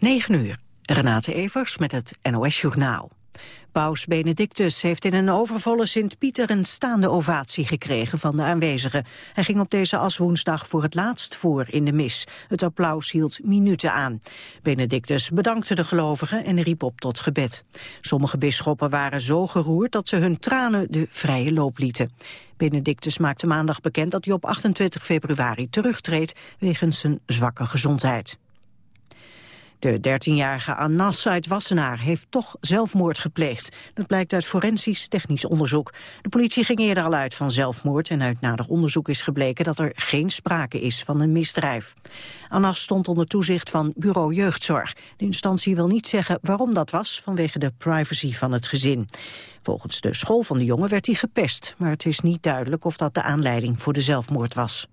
9 uur. Renate Evers met het NOS Journaal. Paus Benedictus heeft in een overvolle Sint-Pieter een staande ovatie gekregen van de aanwezigen. Hij ging op deze aswoensdag voor het laatst voor in de mis. Het applaus hield minuten aan. Benedictus bedankte de gelovigen en riep op tot gebed. Sommige bisschoppen waren zo geroerd dat ze hun tranen de vrije loop lieten. Benedictus maakte maandag bekend dat hij op 28 februari terugtreedt wegens zijn zwakke gezondheid. De 13-jarige Anas uit Wassenaar heeft toch zelfmoord gepleegd. Dat blijkt uit forensisch technisch onderzoek. De politie ging eerder al uit van zelfmoord... en uit nader onderzoek is gebleken dat er geen sprake is van een misdrijf. Anas stond onder toezicht van bureau jeugdzorg. De instantie wil niet zeggen waarom dat was... vanwege de privacy van het gezin. Volgens de school van de jongen werd hij gepest... maar het is niet duidelijk of dat de aanleiding voor de zelfmoord was.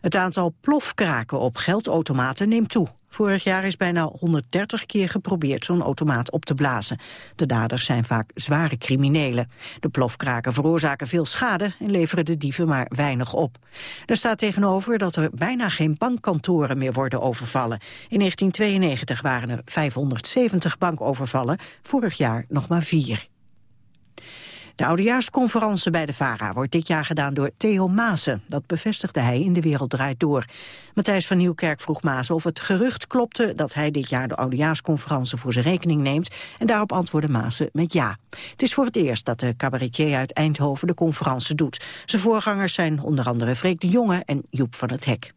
Het aantal plofkraken op geldautomaten neemt toe. Vorig jaar is bijna 130 keer geprobeerd zo'n automaat op te blazen. De daders zijn vaak zware criminelen. De plofkraken veroorzaken veel schade en leveren de dieven maar weinig op. Er staat tegenover dat er bijna geen bankkantoren meer worden overvallen. In 1992 waren er 570 bankovervallen, vorig jaar nog maar vier. De oudejaarsconferentie bij de VARA wordt dit jaar gedaan door Theo Maassen. Dat bevestigde hij in De Wereld Draait Door. Matthijs van Nieuwkerk vroeg Maassen of het gerucht klopte... dat hij dit jaar de oudejaarsconferentie voor zijn rekening neemt. En daarop antwoordde Maassen met ja. Het is voor het eerst dat de cabaretier uit Eindhoven de conferentie doet. Zijn voorgangers zijn onder andere Freek de Jonge en Joep van het Hek.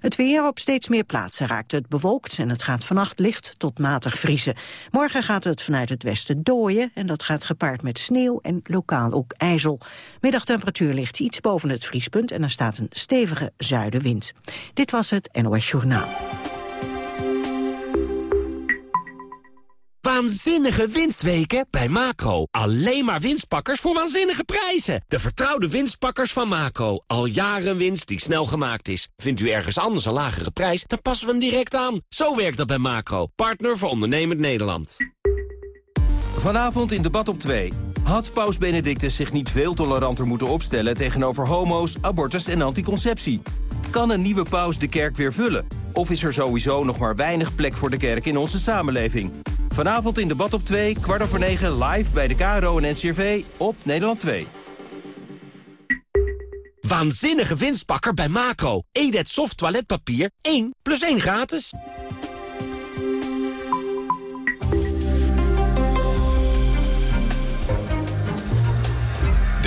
Het weer op steeds meer plaatsen raakt het bewolkt en het gaat vannacht licht tot matig vriezen. Morgen gaat het vanuit het westen dooien en dat gaat gepaard met sneeuw en lokaal ook ijzel. Middagtemperatuur ligt iets boven het vriespunt en er staat een stevige zuidenwind. Dit was het NOS Journaal. Waanzinnige winstweken bij Macro. Alleen maar winstpakkers voor waanzinnige prijzen. De vertrouwde winstpakkers van Macro. Al jaren winst die snel gemaakt is. Vindt u ergens anders een lagere prijs, dan passen we hem direct aan. Zo werkt dat bij Macro. Partner voor ondernemend Nederland. Vanavond in debat op 2. Had paus Benedictus zich niet veel toleranter moeten opstellen... tegenover homo's, abortus en anticonceptie? Kan een nieuwe paus de kerk weer vullen? Of is er sowieso nog maar weinig plek voor de kerk in onze samenleving? Vanavond in debat op 2, kwart over 9, live bij de KRO en NCRV op Nederland 2. Waanzinnige winstpakker bij Macro. Edet soft toiletpapier, 1 plus 1 gratis.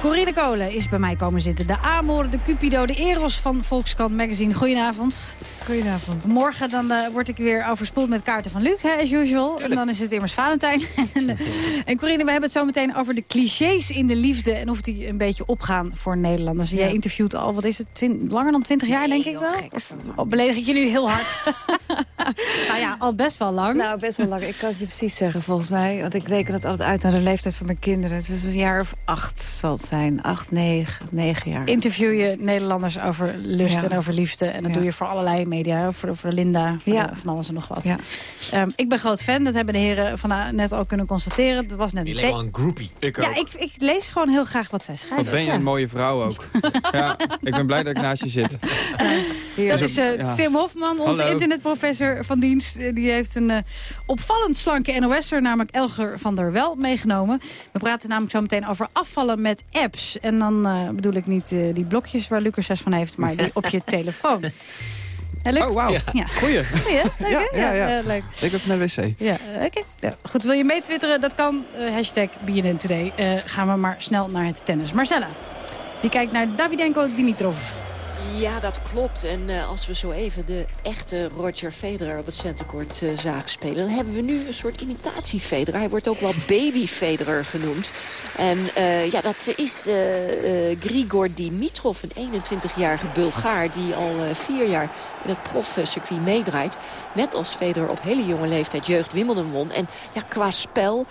Corine Kolen is bij mij komen zitten. De Amor, de Cupido, de Eros van Volkskrant Magazine. Goedenavond. Goedenavond. Morgen dan uh, word ik weer overspoeld met kaarten van Luc, hè, as usual. En dan is het immers Valentijn. en Corine, we hebben het zo meteen over de clichés in de liefde... en of die een beetje opgaan voor Nederlanders. Jij interviewt al, wat is het, langer dan 20 jaar, denk ik wel? Of oh, beledig ik je nu heel hard? nou ja, al best wel lang. Nou, best wel lang. Ik kan het je precies zeggen, volgens mij. Want ik reken het altijd uit naar de leeftijd van mijn kinderen. Dus een jaar of acht zal het zijn. Acht, negen, negen jaar. Interview je Nederlanders over lust en over liefde. En dat doe je voor allerlei media. Voor, voor Linda, voor ja. van alles en nog wat. Um, ik ben groot fan. Dat hebben de heren van net al kunnen constateren. Dat was net je een groupie. Ik ja, ik, ik, lees gewoon heel graag wat zij schrijven. Wat ben je een mooie vrouw ook. ja, ik ben blij dat ik naast je zit. dat is uh, Tim Hofman, onze internetprofessor van dienst. Die heeft een uh, opvallend slanke NOS'er, namelijk Elger van der Wel, meegenomen. We praten namelijk zo meteen over afvallen met apps. En dan uh, bedoel ik niet uh, die blokjes waar Lucas 6 van heeft, maar die op je telefoon. Ja, leuk. Oh, wauw. Ja. Goeie. Goeie, leuk, ja, ja, ja, ja. leuk. Ik ben naar de wc. Ja, oké. Ja, goed, wil je meetwitteren? Dat kan. Uh, hashtag BNN Today. Uh, gaan we maar snel naar het tennis. Marcella, die kijkt naar Davidenko Dimitrov. Ja, dat klopt. En uh, als we zo even de echte Roger Federer op het centercourt uh, zagen spelen... dan hebben we nu een soort imitatie Federer. Hij wordt ook wel baby Federer genoemd. En uh, ja, dat is Grigor Dimitrov, een 21-jarige Bulgaar... die al vier jaar in het profcircuit meedraait. Net als Federer op hele jonge leeftijd jeugd Wimbledon won. En ja, qua spel,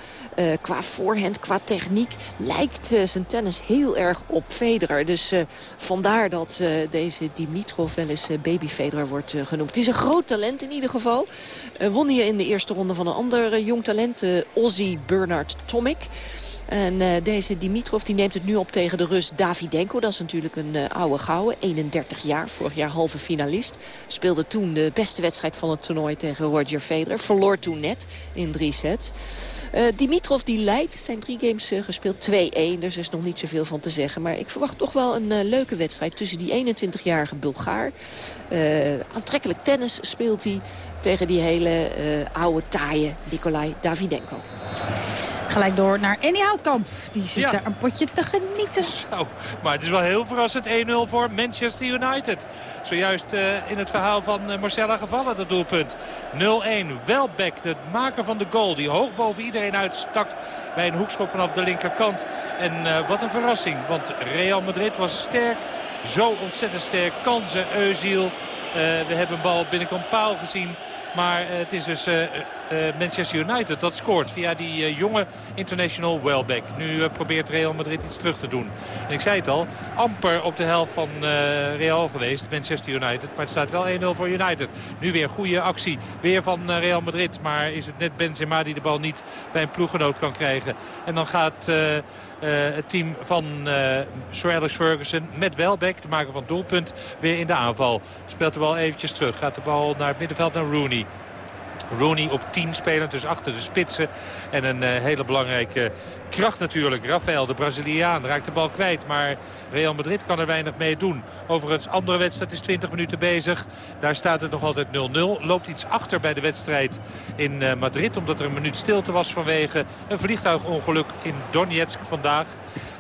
qua voorhand, qua techniek... lijkt zijn tennis heel erg op Federer. Dus vandaar dat deze Dimitrov wel eens baby Federer wordt genoemd. Het is een groot talent in ieder geval. won hier in de eerste ronde van een ander jong talent, Ozzy Bernard Tomic. En uh, deze Dimitrov die neemt het nu op tegen de Rus Davidenko. Dat is natuurlijk een uh, oude gouden, 31 jaar, vorig jaar halve finalist. Speelde toen de beste wedstrijd van het toernooi tegen Roger Federer. Verloor toen net in drie sets. Uh, Dimitrov die leidt, zijn drie games gespeeld, 2-1. Dus er is nog niet zoveel van te zeggen. Maar ik verwacht toch wel een leuke wedstrijd tussen die 21-jarige Bulgaar. aantrekkelijk tennis speelt hij tegen die hele oude taaie Nikolai Davidenko. Gelijk door naar Annie Houtkamp. Die zit daar een potje te genieten. Zo, maar het is wel heel verrassend 1-0 voor Manchester United. Zojuist uh, in het verhaal van uh, Marcella gevallen, dat doelpunt. 0-1. Welbeck, de maker van de goal. Die hoog boven iedereen uitstak bij een hoekschop vanaf de linkerkant. En uh, wat een verrassing. Want Real Madrid was sterk. Zo ontzettend sterk. Kansen, Eusiel. we hebben een bal binnenkant paal gezien. Maar het is dus uh, Manchester United. Dat scoort via die jonge international Welbeck. Nu probeert Real Madrid iets terug te doen. En ik zei het al, amper op de helft van Real geweest, Manchester United. Maar het staat wel 1-0 voor United. Nu weer goede actie. Weer van Real Madrid. Maar is het net Benzema die de bal niet bij een ploeggenoot kan krijgen. En dan gaat... Uh, het team van uh, Sir Alex Ferguson met Welbeck, de maker van doelpunt, weer in de aanval. Speelt de bal eventjes terug. Gaat de bal naar het middenveld naar Rooney. Rooney op 10 spelen, dus achter de spitsen. En een uh, hele belangrijke kracht natuurlijk. Rafael, de Braziliaan, raakt de bal kwijt. Maar Real Madrid kan er weinig mee doen. Overigens, andere wedstrijd is 20 minuten bezig. Daar staat het nog altijd 0-0. Loopt iets achter bij de wedstrijd in uh, Madrid. Omdat er een minuut stilte was vanwege een vliegtuigongeluk in Donetsk vandaag.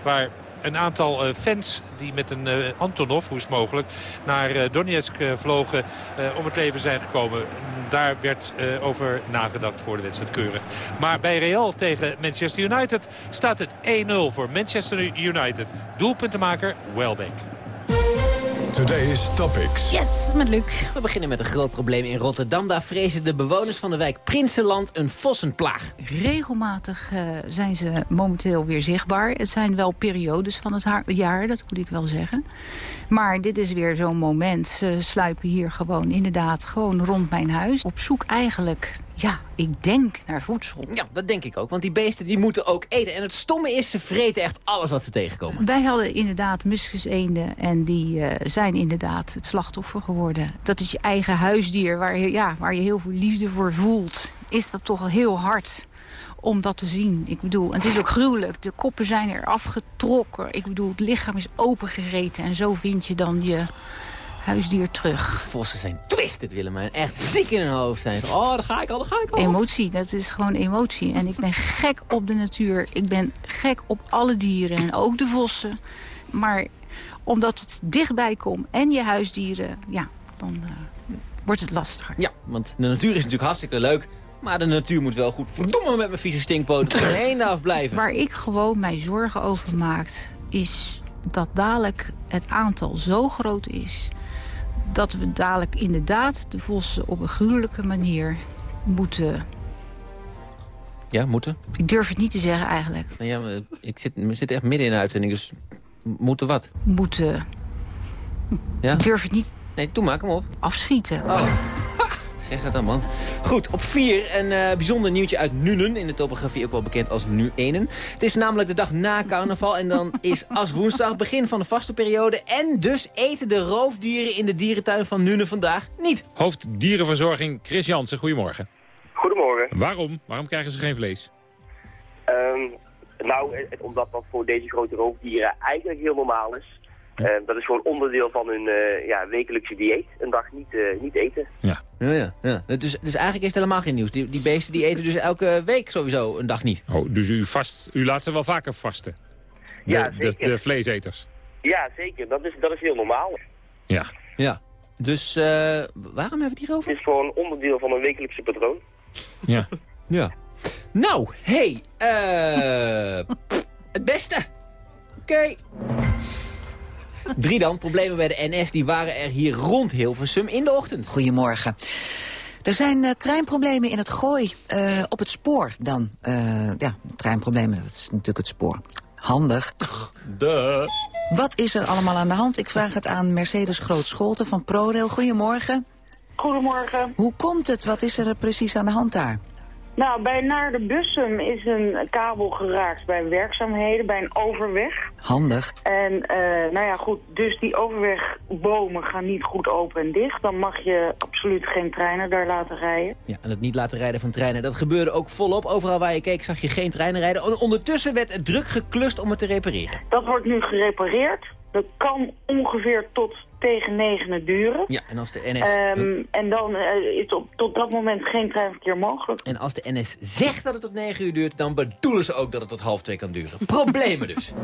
Waar een aantal eh, fans die met een uh, Antonov, hoe is het mogelijk, naar uh, Donetsk vlogen om het leven zijn gekomen. Daar werd over nagedacht voor de wedstrijd keurig. Maar bij Real tegen Manchester United staat het 1-0 voor Manchester United. Doelpuntenmaker Welbeck. Today's Topics. Yes, met Luc. We beginnen met een groot probleem in Rotterdam. Daar vrezen de bewoners van de wijk Prinsenland een vossenplaag. Regelmatig uh, zijn ze momenteel weer zichtbaar. Het zijn wel periodes van het jaar, dat moet ik wel zeggen. Maar dit is weer zo'n moment. Ze sluipen hier gewoon inderdaad gewoon rond mijn huis. Op zoek eigenlijk ja, ik denk naar voedsel. Ja, dat denk ik ook. Want die beesten die moeten ook eten. En het stomme is, ze vreten echt alles wat ze tegenkomen. Wij hadden inderdaad muskuseenden. En die uh, zijn inderdaad het slachtoffer geworden. Dat is je eigen huisdier waar je, ja, waar je heel veel liefde voor voelt. Is dat toch heel hard om dat te zien. Ik bedoel, het is ook gruwelijk. De koppen zijn er afgetrokken. Ik bedoel, het lichaam is opengereten. En zo vind je dan je huisdier terug. Vossen zijn twisted, Willemijn. Echt ziek in hun hoofd zijn. Oh, daar ga ik al, daar ga ik al. Emotie, dat is gewoon emotie. En ik ben gek op de natuur. Ik ben gek op alle dieren en ook de vossen. Maar omdat het dichtbij komt en je huisdieren, ja, dan uh, wordt het lastiger. Ja, want de natuur is natuurlijk hartstikke leuk. Maar de natuur moet wel goed verdomme met mijn vieze stinkpoten er één afblijven. Waar ik gewoon mij zorgen over maak, is dat dadelijk het aantal zo groot is dat we dadelijk inderdaad de vossen op een gruwelijke manier moeten... Ja, moeten? Ik durf het niet te zeggen eigenlijk. Nou ja, ik zit, we zitten echt midden in de uitzending, dus moeten wat? Moeten... Ja? Ik durf het niet... Nee, doe maak hem op. Afschieten. Oh. Zeg het dan, man. Goed, op 4 een uh, bijzonder nieuwtje uit Nuenen. In de topografie ook wel bekend als Nu-Enen. Het is namelijk de dag na carnaval. En dan is als woensdag begin van de vaste periode. En dus eten de roofdieren in de dierentuin van Nuenen vandaag niet. Hoofddierenverzorging Chris Jansen, goedemorgen. Goedemorgen. Waarom? Waarom krijgen ze geen vlees? Um, nou, omdat dat voor deze grote roofdieren eigenlijk heel normaal is. Uh, dat is gewoon onderdeel van hun uh, ja, wekelijkse dieet. Een dag niet, uh, niet eten. Ja. Ja, ja, ja. Dus, dus eigenlijk is het helemaal geen nieuws. Die, die beesten die eten dus elke week sowieso een dag niet. Oh, dus u, vast, u laat ze wel vaker vasten? De, ja, de, de, vleeseters? Ja, zeker. Dat is, dat is heel normaal. Ja. Ja. Dus waarom hebben we het hierover? Het is gewoon onderdeel van een wekelijkse patroon. Ja. ja. Nou, hey, eh het beste. Oké. Drie dan, problemen bij de NS, die waren er hier rond Hilversum in de ochtend. Goedemorgen. Er zijn uh, treinproblemen in het Gooi, uh, op het spoor dan. Uh, ja, treinproblemen, dat is natuurlijk het spoor. Handig. De. Wat is er allemaal aan de hand? Ik vraag het aan Mercedes Groot-Scholten van ProRail. Goedemorgen. Goedemorgen. Hoe komt het? Wat is er precies aan de hand daar? Nou, bij naar de Bussum is een kabel geraakt bij werkzaamheden, bij een overweg. Handig. En eh, nou ja, goed, dus die overwegbomen gaan niet goed open en dicht. Dan mag je absoluut geen treinen daar laten rijden. Ja, en het niet laten rijden van treinen, dat gebeurde ook volop. Overal waar je keek zag je geen treinen rijden. En ondertussen werd het druk geklust om het te repareren. Dat wordt nu gerepareerd. Dat kan ongeveer tot tegen negenen duren. Ja, en als de NS... Ehm, en dan eh, is op, tot dat moment geen treinverkeer mogelijk. En als de NS zegt dat het tot 9 uur duurt, dan bedoelen ze ook dat het tot half twee kan duren. Problemen dus.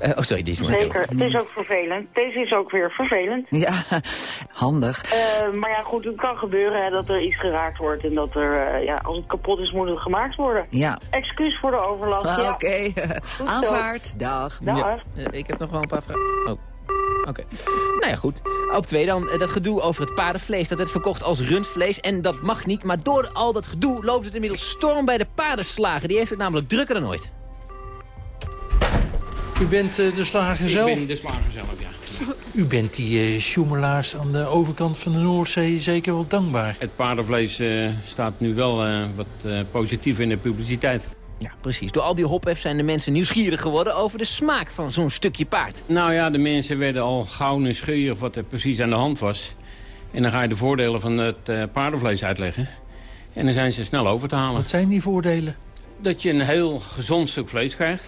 Eh, oh, sorry, deze Zeker, het is ook vervelend. Deze is ook weer vervelend. Ja, handig. Uh, maar ja, goed, het kan gebeuren hè, dat er iets geraakt wordt. En dat er, uh, ja, als het kapot is, moet het gemaakt worden. Ja. Excuus voor de overlast. Ah, ja. Oké, aanvaard. Dag. Dag. Ja. ik heb nog wel een paar vragen. Oh. Oké. Nou ja, goed. Op twee dan. Dat gedoe over het paardenvlees. Dat werd verkocht als rundvlees. En dat mag niet. Maar door al dat gedoe loopt het inmiddels storm bij de paardenslager. Die heeft het namelijk drukker dan ooit. U bent uh, de slager zelf? Ik ben de slager zelf, ja. U bent die uh, aan de overkant van de Noordzee zeker wel dankbaar. Het paardenvlees uh, staat nu wel wat positief in de publiciteit. Ja, precies. Door al die hophef zijn de mensen nieuwsgierig geworden over de smaak van zo'n stukje paard. Nou ja, de mensen werden al gauw nieuwsgierig wat er precies aan de hand was. En dan ga je de voordelen van het uh, paardenvlees uitleggen. En dan zijn ze snel over te halen. Wat zijn die voordelen? Dat je een heel gezond stuk vlees krijgt.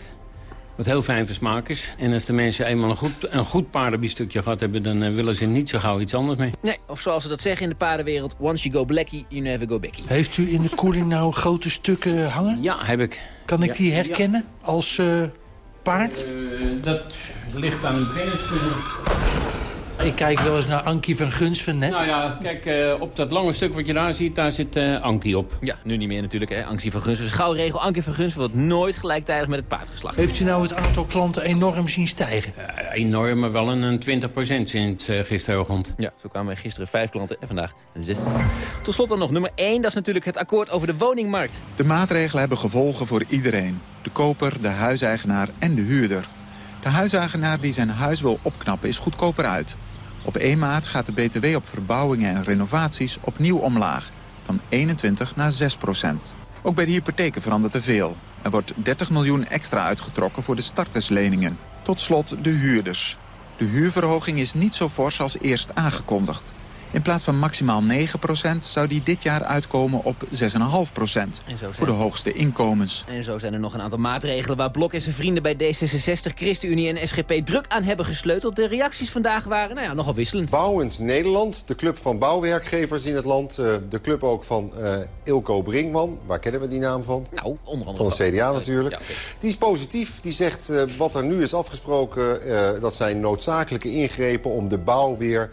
Wat heel fijn van smaak is. En als de mensen eenmaal een goed, een goed paardenbiefstukje gehad hebben... dan uh, willen ze niet zo gauw iets anders mee. Nee, of zoals ze dat zeggen in de paardenwereld... once you go blackie, you never go backy. Heeft u in de koeling nou grote stukken hangen? Ja, heb ik. Kan ik ja, die herkennen ja. als uh, paard? Uh, dat ligt aan het begin. Ik kijk wel eens naar Ankie van Gunsven, hè? Nou ja, kijk, uh, op dat lange stuk wat je daar ziet, daar zit uh, Ankie op. Ja, nu niet meer natuurlijk, hè. Ankie van Gunsven is gauw regel. Ankie van Gunsven wordt nooit gelijktijdig met het paard geslacht. Heeft u nou het aantal klanten enorm zien stijgen? Uh, enorm, maar wel een 20% sinds gisterochtend. Ja, zo kwamen we gisteren vijf klanten en vandaag zes. Tot slot dan nog nummer 1, dat is natuurlijk het akkoord over de woningmarkt. De maatregelen hebben gevolgen voor iedereen. De koper, de huiseigenaar en de huurder. De huiseigenaar die zijn huis wil opknappen is goedkoper uit. Op 1 maart gaat de BTW op verbouwingen en renovaties opnieuw omlaag. Van 21 naar 6 procent. Ook bij de hypotheken verandert er veel. Er wordt 30 miljoen extra uitgetrokken voor de startersleningen. Tot slot de huurders. De huurverhoging is niet zo fors als eerst aangekondigd. In plaats van maximaal 9% zou die dit jaar uitkomen op 6,5% voor de hoogste inkomens. En zo zijn er nog een aantal maatregelen waar Blok en zijn vrienden bij D66, ChristenUnie en SGP druk aan hebben gesleuteld. De reacties vandaag waren nou ja, nogal wisselend. Bouwend Nederland, de club van bouwwerkgevers in het land. Uh, de club ook van uh, Ilko Brinkman. Waar kennen we die naam van? Nou, onder andere van de CDA natuurlijk. Ja, okay. Die is positief. Die zegt uh, wat er nu is afgesproken, dat zijn noodzakelijke ingrepen om de bouw weer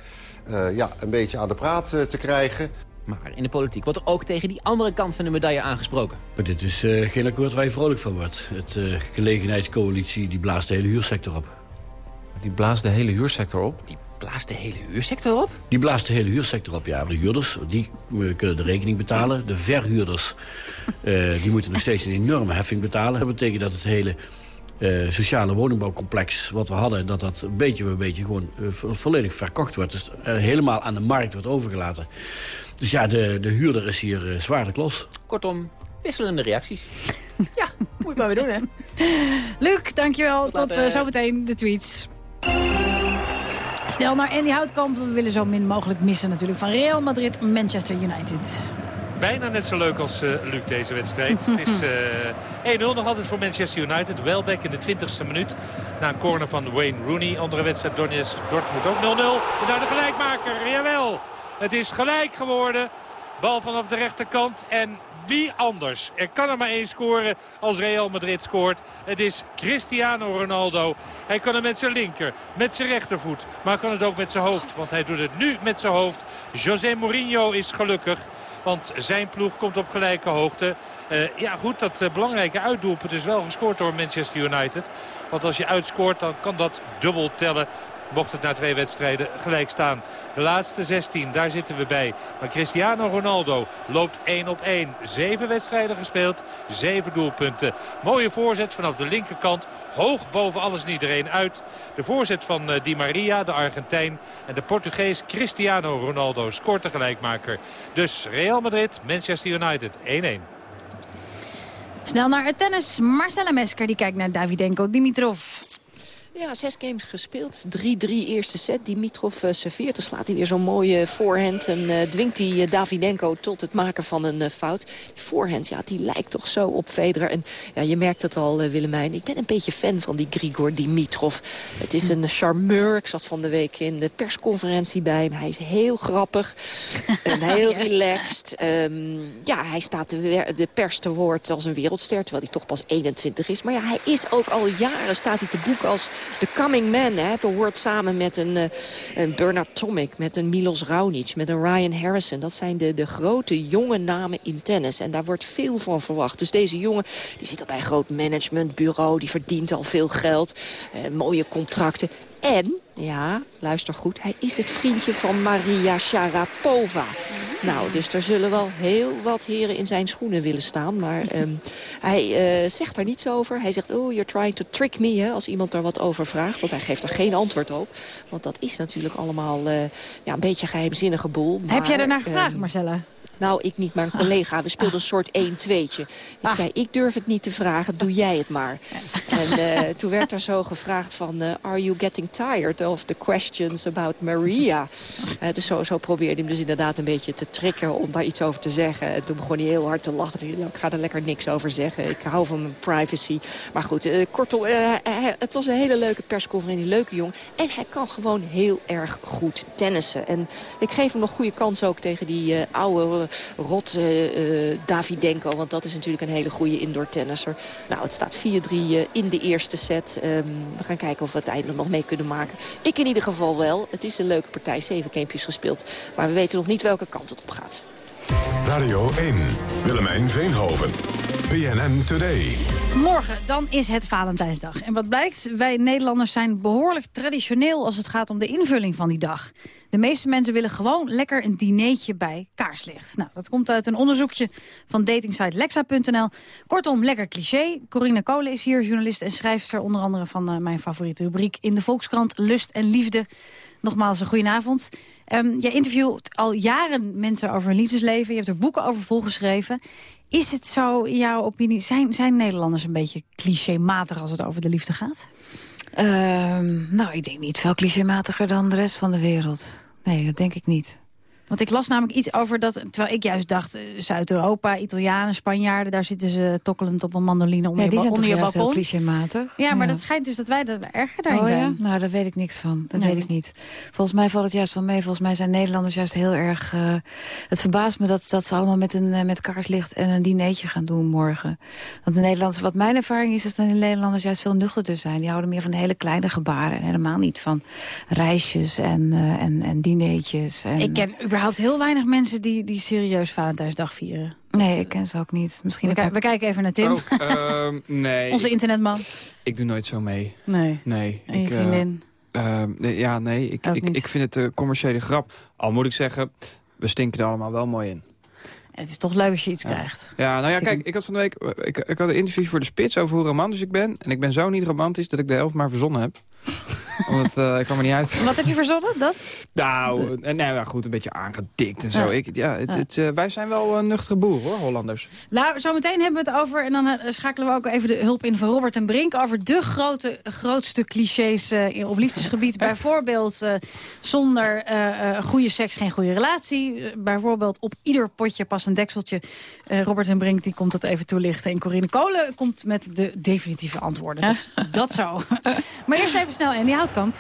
ja, een beetje aan de praat uh, te krijgen. Maar in de politiek wordt er ook tegen die andere kant van de medaille aangesproken. Maar dit is uh, geen akkoord waar je vrolijk van wordt. Het gelegenheidscoalitie die blaast de hele huursector op. Die blaast de hele huursector op? Die blaast de hele huursector op? Die blaast de hele huursector op, ja. De huurders die kunnen de rekening betalen. De verhuurders die moeten nog steeds een enorme heffing betalen. Dat betekent dat het hele uh, sociale woningbouwcomplex wat we hadden... dat dat een beetje bij beetje gewoon uh, volledig verkocht wordt. Dus uh, helemaal aan de markt wordt overgelaten. Dus ja, de, de huurder is hier zwaarlijk los. Kortom, wisselende reacties. ja, moet je maar weer doen, hè? Luc, dankjewel. Tot, Tot zometeen de tweets. Snel naar Andy Houtkamp. We willen zo min mogelijk missen natuurlijk van Real Madrid, Manchester United bijna net zo leuk als uh, Luc deze wedstrijd. het is uh, 1-0 nog altijd voor Manchester United. Welbeck in de 20ste minuut. Na een corner van Wayne Rooney. Andere wedstrijd Dortmund ook 0-0. En daar de gelijkmaker. Jawel. Het is gelijk geworden. Bal vanaf de rechterkant. En wie anders? Er kan er maar één scoren als Real Madrid scoort. Het is Cristiano Ronaldo. Hij kan het met zijn linker, met zijn rechtervoet. Maar kan het ook met zijn hoofd. Want hij doet het nu met zijn hoofd. José Mourinho is gelukkig. Want zijn ploeg komt op gelijke hoogte. Uh, ja goed, dat uh, belangrijke uitdoelpunt is wel gescoord door Manchester United. Want als je uitscoort dan kan dat dubbel tellen Mocht het na twee wedstrijden gelijk staan. De laatste 16, daar zitten we bij. Maar Cristiano Ronaldo loopt 1 op 1. Zeven wedstrijden gespeeld, zeven doelpunten. Mooie voorzet vanaf de linkerkant. Hoog boven alles en iedereen uit. De voorzet van Di Maria, de Argentijn. En de Portugees Cristiano Ronaldo scoort de gelijkmaker. Dus Real Madrid, Manchester United 1-1. Snel naar het tennis. Marcella Mesker die kijkt naar Davidenko Dimitrov. Ja, zes games gespeeld. 3-3 eerste set. Dimitrov uh, serveert. Dan slaat hij weer zo'n mooie voorhand. En uh, dwingt hij uh, Davidenko tot het maken van een fout. Die voorhand, ja, die lijkt toch zo op Federer. En ja, je merkt het al, Willemijn. Ik ben een beetje fan van die Grigor Dimitrov. Het is een charmeur. Ik zat van de week in de persconferentie bij hem. Hij is heel grappig. en heel relaxed. Um, ja, hij staat de, de, pers te woord als een wereldster. Terwijl hij toch pas 21 is. Maar ja, hij is ook al jaren, staat hij te boeken als de coming man. Hè, behoort samen met een, uh, een Bernard Tomic, met een Milos Raonic, met een Ryan Harrison. Dat zijn de, de grote jonge namen in tennis. En daar wordt veel van verwacht. Dus deze jongen die zit al bij een groot managementbureau. Die verdient al veel geld. Uh, mooie contracten. En, ja, luister goed, hij is het vriendje van Maria Sharapova. Nou, dus er zullen wel heel wat heren in zijn schoenen willen staan. Maar um, hij uh, zegt daar niets over. Hij zegt, oh, you're trying to trick me, hè, als iemand daar wat over vraagt. Want hij geeft er geen antwoord op. Want dat is natuurlijk allemaal uh, ja, een beetje een geheimzinnige boel. Maar, Heb jij daarnaar gevraagd, uh, Marcella? Nou, ik niet, maar een collega. We speelden een soort 1-2'tje. Ik zei, ik durf het niet te vragen, doe jij het maar. En uh, toen werd er zo gevraagd van... Uh, are you getting tired of the questions about Maria? Uh, dus zo, zo probeerde hij hem dus inderdaad een beetje te triggeren... om daar iets over te zeggen. En toen begon hij heel hard te lachen. Zei, ik ga er lekker niks over zeggen. Ik hou van mijn privacy. Maar goed, kortom, het was een hele leuke persconferentie. Leuke jong. En hij kan gewoon heel erg goed tennissen. En ik geef hem nog goede kans ook tegen die oude rot uh, Davidenko. Want dat is natuurlijk een hele goede indoor tennisser. Nou, het staat 4-3 uh, in de eerste set. Um, we gaan kijken of we het eindelijk nog mee kunnen maken. Ik in ieder geval wel. Het is een leuke partij. Zeven gamepjes gespeeld. Maar we weten nog niet welke kant het op gaat. Radio 1. Willemijn Veenhoven. BNN Today. Morgen, dan is het Valentijnsdag. En wat blijkt, wij Nederlanders zijn behoorlijk traditioneel... als het gaat om de invulling van die dag. De meeste mensen willen gewoon lekker een dineetje bij kaarslicht. Nou, dat komt uit een onderzoekje van datingsite Lexa.nl. Kortom, lekker cliché. Corine Kolen is hier, journalist en schrijfster... onder andere van uh, mijn favoriete rubriek in de Volkskrant... Lust en Liefde. Nogmaals, een goedenavond. Um, jij interviewt al jaren mensen over hun liefdesleven. Je hebt er boeken over volgeschreven. Is het zo, in jouw opinie, zijn, zijn Nederlanders een beetje clichématig als het over de liefde gaat? Um, nou, ik denk niet veel clichématiger dan de rest van de wereld. Nee, dat denk ik niet. Want ik las namelijk iets over dat, terwijl ik juist dacht... Zuid-Europa, Italianen, Spanjaarden... daar zitten ze tokkelend op een mandoline onder ja, die je, onder je balkon. clichématig. Ja, maar dat schijnt dus dat wij er erger daarin oh, zijn. Ja? Nou, daar weet ik niks van. Dat Nee. weet ik niet. Volgens mij valt het juist wel mee. Volgens mij zijn Nederlanders juist heel erg... eh, het verbaast me dat, dat ze allemaal met, een, eh, met kaarslicht en een dineetje gaan doen morgen. Want de Nederlanders, wat mijn ervaring is... is dat de Nederlanders juist veel nuchterder zijn. Die houden meer van hele kleine gebaren. En helemaal niet van reisjes en, eh, en, en dineetjes. En, Ik ken überhaupt heel weinig mensen die, die serieus Valentijnsdag vieren. Nee, ik ken ze ook niet. Misschien We, we kijken even naar Tim. Ook, ehm, nee. Onze internetman. Ik doe nooit zo mee. Nee. Nee. En je ik, eh, vriendin? ehm, nee, ja, nee. Ik, ik, ik vind het een commerciële grap. Al moet ik zeggen, we stinken er allemaal wel mooi in. Het is toch leuk als je iets krijgt. Ja, nou ja, kijk, ik had van de week ik, ik had een interview voor de Spits over hoe romantisch ik ben. En ik ben zo niet romantisch dat ik de helft maar verzonnen heb. Omdat eh, ik kwam er niet uit. Wat heb je verzonnen? Dat? Nou, en, nou ja, goed, een beetje aangedikt en zo. Ja. Ik, ja, het, het, eh, wij zijn wel een nuchtere boer, hoor, Hollanders. Nou, zometeen hebben we het over... en dan eh, schakelen we ook even de hulp in van Robert en Brink... over de grote, grootste clichés eh, in- op liefdesgebied. Bijvoorbeeld eh, zonder eh, eh, goede seks geen goede relatie. Eh, bijvoorbeeld op ieder potje pas een dekseltje. Eh, Robert en Brink die komt dat even toelichten. En Corine Kolen komt met de definitieve antwoorden. Dat, dat zo. maar eerst even snel Andy Houtkamp.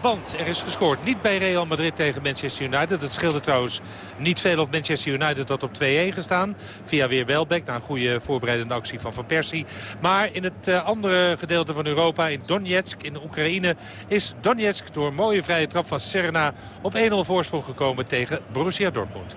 Want er is gescoord. Niet bij Real Madrid tegen Manchester United. Het scheelde trouwens niet veel op Manchester United dat op 2-1 gestaan. Via weer Welbeck na een goede voorbereidende actie van Van Persie. Maar in het eh, andere gedeelte van Europa, in Donetsk, in Oekraïne... is Donetsk door een mooie vrije trap van Serna op 1-0 voorsprong gekomen tegen Borussia Dortmund.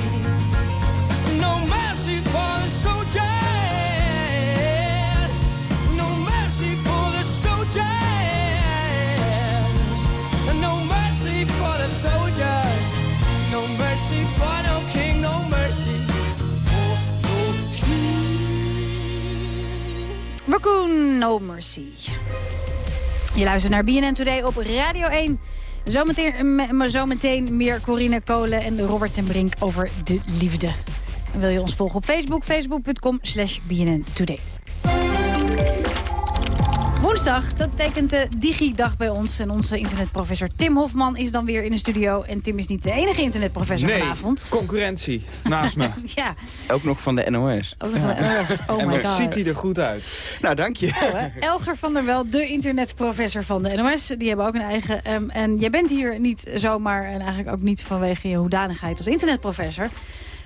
No Mercy. Je luistert naar BNN Today op Radio 1. Zometeen, m- zometeen meer Corine Kolen en Robert ten Brink over de liefde. En wil je ons volgen op Facebook? Facebook.com slash BNN Today. Woensdag, dat betekent de Digi-dag bij ons. En onze internetprofessor Tim Hofman is dan weer in de studio. En Tim is niet de enige internetprofessor Nee, vanavond. concurrentie naast me. ja, Ook nog van de NOS. ook nog van de NOS. Oh en my wat god. ziet hij er goed uit. Nou, dank je. Elger van der Wel, de internetprofessor van de NOS. Die hebben ook een eigen... ehm, en jij bent hier niet zomaar en eigenlijk ook niet vanwege je hoedanigheid als internetprofessor.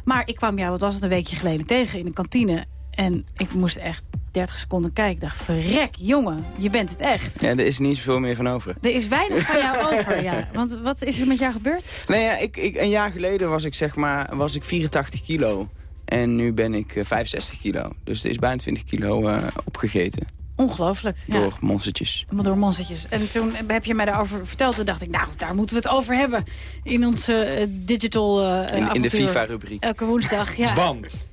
Maar ik kwam jou, wat was het, een weekje geleden tegen in de kantine. En ik moest echt 30 seconden kijken. Ik dacht, verrek, jongen, je bent het echt. Ja, er is niet zoveel meer van over. Er is weinig van jou over, ja. Want wat is er met jou gebeurd? Nee, ja, ik, ik, een jaar geleden was ik zeg maar was ik 84 kilo. En nu ben ik eh, 65 kilo. Dus er is bijna 20 kilo eh, opgegeten. Ongelooflijk. Ja. Door monstertjes. Helemaal door monstertjes. En toen heb je mij daarover verteld. Toen dacht ik, nou, daar moeten we het over hebben. In onze eh, digital eh In- in de. FIFA-rubriek. Elke woensdag, ja. Want,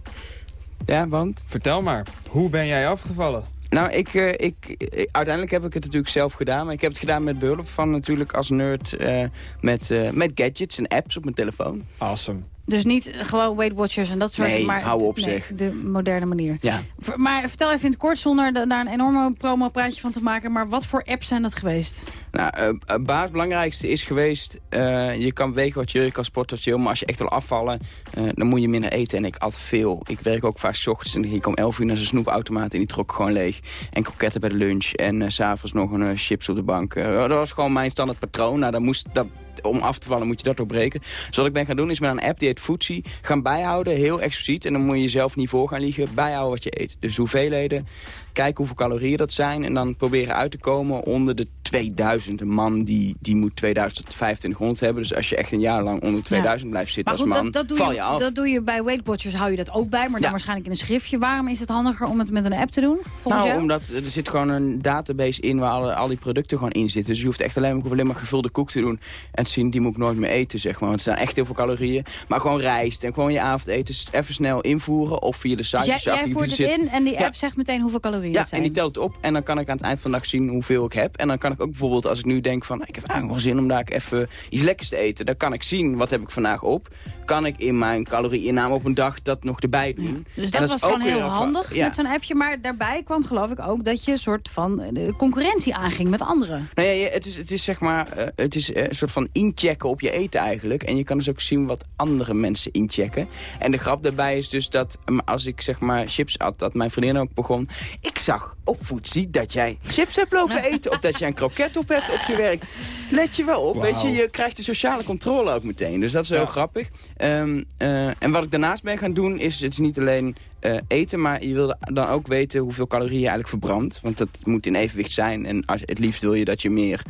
Ja, want? vertel maar, hoe ben jij afgevallen? Nou, ik, eh, ik, ik- uiteindelijk heb ik het natuurlijk zelf gedaan. Maar ik heb het gedaan met behulp van natuurlijk als nerd eh, met, eh, met gadgets en apps op mijn telefoon. Awesome. Dus niet gewoon Weight Watchers en dat soort Nee, maar hou op, nee, zeg. de moderne manier. Ja. V- Maar vertel even in het kort, zonder da- daar een enorme promo-praatje van te maken. Maar wat voor apps zijn dat geweest? Nou, eh, het belangrijkste is geweest, eh, je kan wegen wat je je kan sporten maar als je echt wil afvallen, eh, dan moet je minder eten. En ik at veel. Ik werk ook vaak 's ochtends en dan ging ik om 11 uur naar zo'n snoepautomaat en die trok gewoon leeg. En kroketten bij de lunch en eh, s s'avonds nog een eh, chips op de bank. Eh, dat was gewoon mijn standaard patroon. Nou, dan moest, dat, om af te vallen moet je dat doorbreken. Dus wat ik ben gaan doen is met een app die heet Foodsie gaan bijhouden, heel expliciet. En dan moet je jezelf niet voor gaan liegen, bijhouden wat je eet. Dus hoeveelheden, kijken hoeveel calorieën dat zijn en dan proberen uit te komen onder de 2000. Een man die, die moet 2000 tot 2500 hebben. Dus als je echt een jaar lang onder 2000 blijft zitten Maar goed, als man, dat, dat, doe val je, je af. dat doe je bij Weight Watchers, hou je dat ook bij, maar dan waarschijnlijk in een schriftje. Waarom is het handiger om het met een app te doen, volgens nou, jou? omdat er zit gewoon een database in waar alle, al die producten gewoon in zitten. Dus je hoeft echt alleen maar, alleen maar gevulde koek te doen. En te zien, die moet ik nooit meer eten, zeg maar. Want er staan echt heel veel calorieën. Maar gewoon rijst en gewoon je avondeten even snel invoeren. Of via de site. Dus jij, voert het zit. in en die Ja. app zegt meteen hoeveel calorieën Ja, het zijn. en die telt het op. En dan kan ik aan het eind van de dag zien hoeveel ik heb. En dan kan ik ook bijvoorbeeld, als ik nu denk van... ik heb eigenlijk wel zin om daar even iets lekkers te eten. Dan kan ik zien, wat heb ik vandaag op. Kan ik in mijn calorieinname op een dag dat nog erbij doen. Dus dat, was gewoon heel handig Ja. met zo'n appje. Maar daarbij kwam geloof ik ook dat je een soort van eh, de concurrentie aanging met anderen. Nou ja, het is, het is zeg maar, eh, het is eh, een soort van inchecken op je eten eigenlijk. En je kan dus ook zien wat andere mensen inchecken. En de grap daarbij is dus dat eh, als ik zeg maar chips at, dat mijn vriendin ook begon. Ik zag op Foodsie dat jij chips hebt lopen eten. of dat jij een kroket op hebt op je werk. Let je wel op, weet je. Je krijgt de sociale controle ook meteen. Dus dat is heel grappig. Ehm, eh, en wat ik daarnaast ben gaan doen is, het is niet alleen eh, eten, maar je wil dan ook weten hoeveel calorieën je eigenlijk verbrandt. Want dat moet in evenwicht zijn. En als, het liefst wil je dat je meer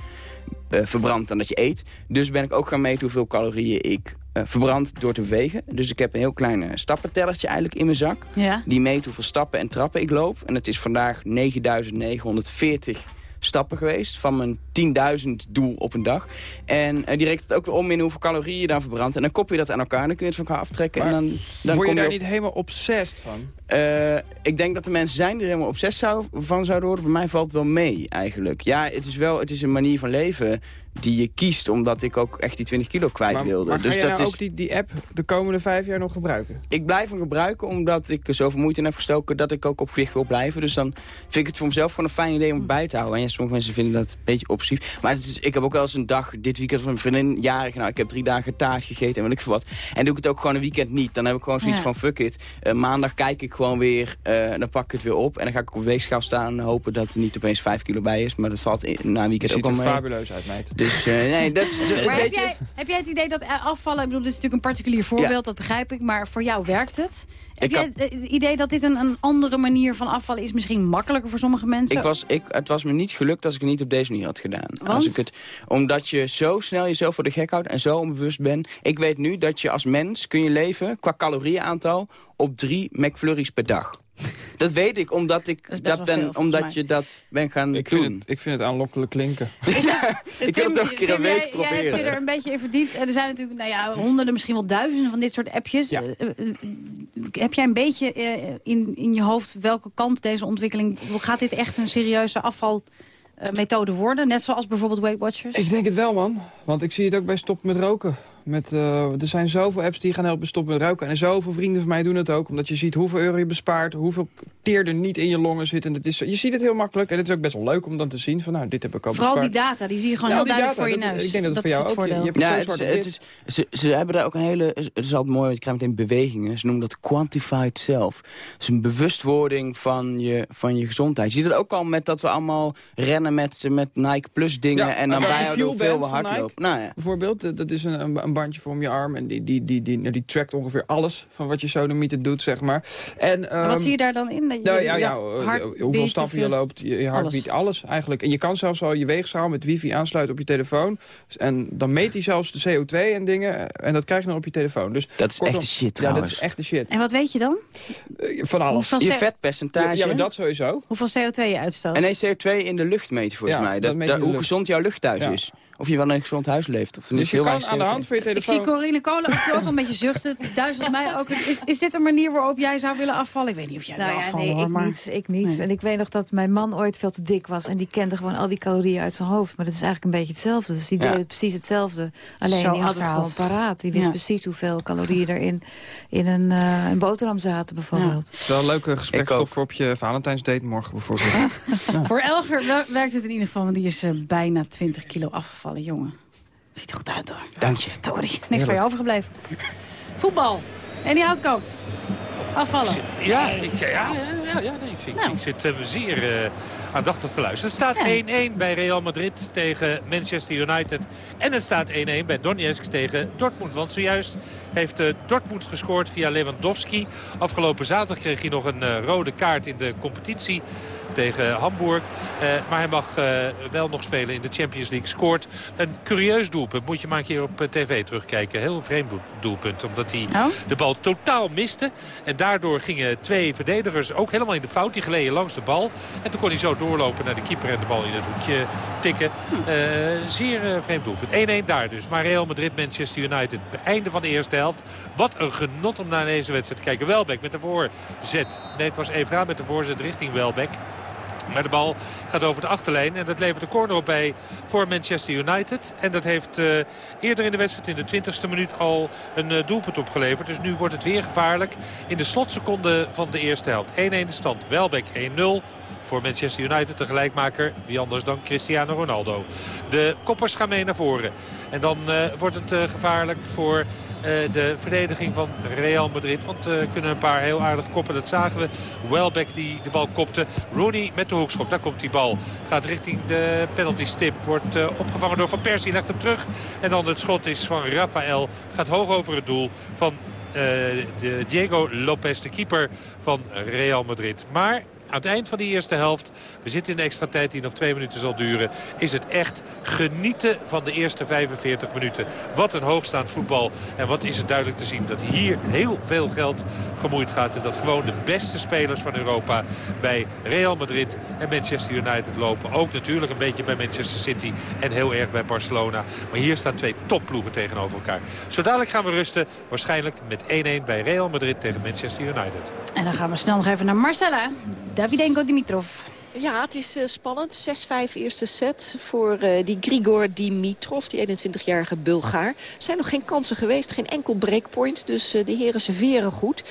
eh, verbrandt dan dat je eet. Dus ben ik ook gaan meten hoeveel calorieën ik eh, verbrand door te bewegen. Dus ik heb een heel klein eh, stappentellertje eigenlijk in mijn zak. Ja. Die meet hoeveel stappen en trappen ik loop. En het is vandaag 9.940 stappen geweest van mijn 10.000 doel op een dag. En eh, die rekent het ook weer om in hoeveel calorieën je dan verbrandt. En dan kop je dat aan elkaar en dan kun je het van elkaar aftrekken. Maar en dan, dan Word je kom daar op- niet helemaal obsessed van? eh, ik denk dat er mensen zijn die er helemaal obsessief zou, van zouden worden. Bij mij valt het wel mee, eigenlijk. Ja, het is wel het is een manier van leven die je kiest... omdat ik ook echt die 20 kilo kwijt Maar, wilde. maar ga dus jij dat nou is, ook die, die app de komende vijf jaar nog gebruiken? ik blijf hem gebruiken omdat ik er zoveel moeite in heb gestoken... dat ik ook op gewicht wil blijven. Dus dan vind ik het voor mezelf gewoon een fijn idee om het bij te houden. En ja, sommige mensen vinden dat een beetje obsessief. Maar het is, ik heb ook wel eens een dag, dit weekend van mijn vriendin jarig... nou, ik heb drie dagen taart gegeten en weet ik veel wat. En doe ik het ook gewoon een weekend niet. Dan heb ik gewoon zoiets Ja. van, fuck it. Eh, maandag kijk ik gewoon weer, eh, dan pak ik het weer op. En dan ga ik op de weegschaal staan en hopen dat er niet opeens vijf kilo bij is. Maar dat valt in, na een weekend ook ziet al er mee. fabuleus uit, meid. Dus eh, nee, dat is... Maar heb jij, heb jij het idee dat eh, afvallen, ik bedoel, dit is natuurlijk een particulier voorbeeld, dat begrijp ik, maar voor jou werkt het? Heb Ik jij had- het idee dat dit een, een andere manier van afvallen is, misschien makkelijker voor sommige mensen? Ik was, ik, het was me niet gelukt als ik het niet op deze manier had gedaan. Want? Als ik het, omdat je zo snel jezelf voor de gek houdt en zo onbewust bent. Ik weet nu dat je als mens kun je leven qua calorieënaantal op drie McFlurries per dag. Dat weet ik, omdat, ik dat ben, veel, omdat mij. je dat ben gaan Ik doen. vind, het, ik vind het aanlokkelijk klinken. ik wil het nog een keer een week jij, jij hebt je proberen. er een beetje in verdiept. En er zijn natuurlijk nou ja, honderden, misschien wel duizenden van dit soort appjes. Ja. Eh, eh, heb jij een beetje eh, in, in je hoofd welke kant deze ontwikkeling... Gaat dit echt een serieuze afvalmethode worden? Net zoals bijvoorbeeld Weight Watchers? Ik denk het wel, man. Want ik zie het ook bij Stop met Roken. Met, eh, er zijn zoveel apps die gaan helpen stoppen met roken. En zoveel vrienden van mij doen het ook. Omdat je ziet hoeveel euro je bespaart. Hoeveel teer er niet in je longen zit. En het is, je ziet het heel makkelijk. En het is ook best wel leuk om dan te zien van nou, dit heb ik al Vooral die data, die zie je gewoon Ja, heel duidelijk data, voor je dat- neus. ik denk dat het voor jou is het ook- je- voordeel. je hebt Ja, Zo het is, het ze, ze hebben daar ook een hele... Het is altijd mooi, want je krijgt meteen bewegingen. Ze noemen dat quantified self. Het is een bewustwording van je, van je gezondheid. Je ziet het ook al met dat we allemaal rennen met, met Nike Plus dingen... Ja, en dan Fuel hoeveel we hardlopen. Nou ja. Bijvoorbeeld, eh, dat is een, een, een bandje voor om je arm. En die, die, die, die, nou, die trackt ongeveer alles van wat je sodomieten doet, zeg maar. En, En wat ehm, zie je daar dan in? Dat je, Nou ja, ja, ja, eh, hoeveel stappen je loopt, je, je heartbeat, alles. eigenlijk. En je kan zelfs al je weegschaal met wifi aansluiten op je telefoon. En dan meet hij zelfs de CO2 en dingen. En dat krijg je dan op je telefoon. Dus, Dat is kortom, echt de shit Ja, dat is echt de shit. En wat weet je dan? Eh, Van alles. Hoeveel Je vetpercentage. Ja, maar dat sowieso. Hoeveel CO2 je uitstoot? En nee, CO2 in de lucht meten volgens Ja, mij. dat meet hoe lucht. gezond jouw lucht thuis Ja. is. Of je wel in een gezond huis leeft. Of er niet Dus je heel kan weinig aan de CO2 hand van je Ik zie. Corine Kolen ook een beetje zuchten. Duizelt mij ook. Is, dit een manier waarop jij zou willen afvallen? Ik weet niet of jij Nou wil ja, afvallen nee, hoor, ik maar... niet. Ik niet. Nee. En ik weet nog dat mijn man ooit veel te dik was. En die kende gewoon al die calorieën uit zijn hoofd. Maar dat is eigenlijk een beetje hetzelfde. Dus die Ja. deed het precies hetzelfde. Alleen Zo die had het gewoon paraat. Die wist Ja. precies hoeveel calorieën er in, in een, eh, een boterham zaten bijvoorbeeld. Het is wel een leuke gesprekstof voor op je Valentijnsdate morgen bijvoorbeeld. Voor Elger wer- werkt het in ieder geval, want die is eh, bijna 20 kilo afgevallen, jongen. Ziet er goed uit hoor. Dank je. Verdorie, niks van je overgebleven. Voetbal. En die houtkoop. Afvallen. Ja, ik, ja, ja, ja, ja nee, ik, ik, Nou. ik zit eh, zeer eh, aandachtig te luisteren. Het staat 1-1 bij Real Madrid tegen Manchester United. En het staat 1-1 bij Donetsk tegen Dortmund. Want zojuist heeft eh, Dortmund gescoord via Lewandowski. Afgelopen zaterdag kreeg hij nog een rode kaart in de competitie tegen Hamburg. Eh, maar hij mag eh, wel nog spelen in de Champions League. Scoort een curieus doelpunt. Moet je maar een keer op eh, tv terugkijken. Heel vreemd doel- doelpunt. Omdat hij de bal totaal miste. En daardoor gingen twee verdedigers ook helemaal in de fout. Die gleden langs de bal. En toen kon hij zo doorlopen naar de keeper en de bal in het hoekje tikken. Eh, zeer vreemd doelpunt. 1-1 daar dus. Maar Real Madrid, Manchester United. Einde van de eerste helft. Wat een genot om naar deze wedstrijd te kijken. Welbeck met de voorzet. Nee, het was Evra met de voorzet richting Welbeck. Maar de bal gaat over de achterlijn. En dat levert een corner op bij voor Manchester United. En dat heeft eh, eerder in de wedstrijd in de 20ste minuut al een eh, doelpunt opgeleverd. Dus nu wordt het weer gevaarlijk in de slotseconde van de eerste helft. 1-1 de stand. Welbeck 1-0 voor Manchester United. De gelijkmaker, wie anders dan Cristiano Ronaldo. De koppers gaan mee naar voren. En dan eh, wordt het gevaarlijk voor de verdediging van Real Madrid. Want er kunnen een paar heel aardig koppen. Dat zagen we. Welbeck die de bal kopte. Rooney met de hoekschop. Daar komt die bal. Gaat richting de penalty stip. Wordt eh, opgevangen door Van Persie. Legt hem terug. En dan het schot is van Rafael. Gaat hoog over het doel van eh, de Diego Lopez. De keeper van Real Madrid. Maar aan het eind van die eerste helft, we zitten in de extra tijd die nog twee minuten zal duren, is het echt genieten van de eerste 45 minuten. Wat een hoogstaand voetbal. En wat is het duidelijk te zien dat hier heel veel geld gemoeid gaat. En dat gewoon de beste spelers van Europa bij Real Madrid en Manchester United lopen. Ook natuurlijk een beetje bij Manchester City en heel erg bij Barcelona. Maar hier staan twee topploegen tegenover elkaar. Zo dadelijk gaan we rusten. Waarschijnlijk met 1-1 bij Real Madrid tegen Manchester United. En dan gaan we snel nog even naar Marcella. Davidenko Dimitrov. Ja, het is eh, spannend. 6-5 eerste set voor eh, die Grigor Dimitrov, die 21-jarige Bulgaar. Er zijn nog geen kansen geweest, geen enkel breakpoint. Dus eh, de heren serveren goed.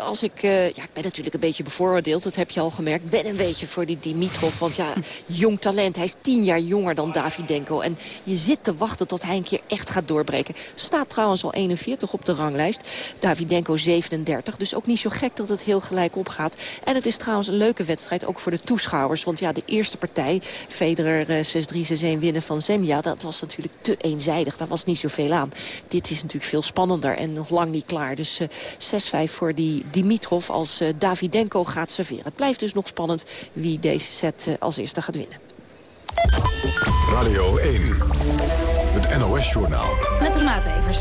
Als ik, ja, ik ben natuurlijk een beetje bevooroordeeld, dat heb je al gemerkt. Ben een beetje voor die Dimitrov, want ja, jong talent. Hij is 10 jaar jonger dan Davidenko. En je zit te wachten tot hij een keer echt gaat doorbreken. Staat trouwens al 41 op de ranglijst. Davidenko 37, dus ook niet zo gek dat het heel gelijk opgaat. En het is trouwens een leuke wedstrijd, ook voor de toeschouwers. Want ja, de eerste partij, Federer eh, 6-3, 6-1 winnen van Zemja... dat was natuurlijk te eenzijdig. Daar was niet zoveel aan. Dit is natuurlijk veel spannender en nog lang niet klaar. Dus eh 6-5 voor die Dimitrov als eh, Davidenko gaat serveren. Het blijft dus nog spannend wie deze set eh, als eerste gaat winnen. Radio 1, het NOS-journaal. Met Renate Evers.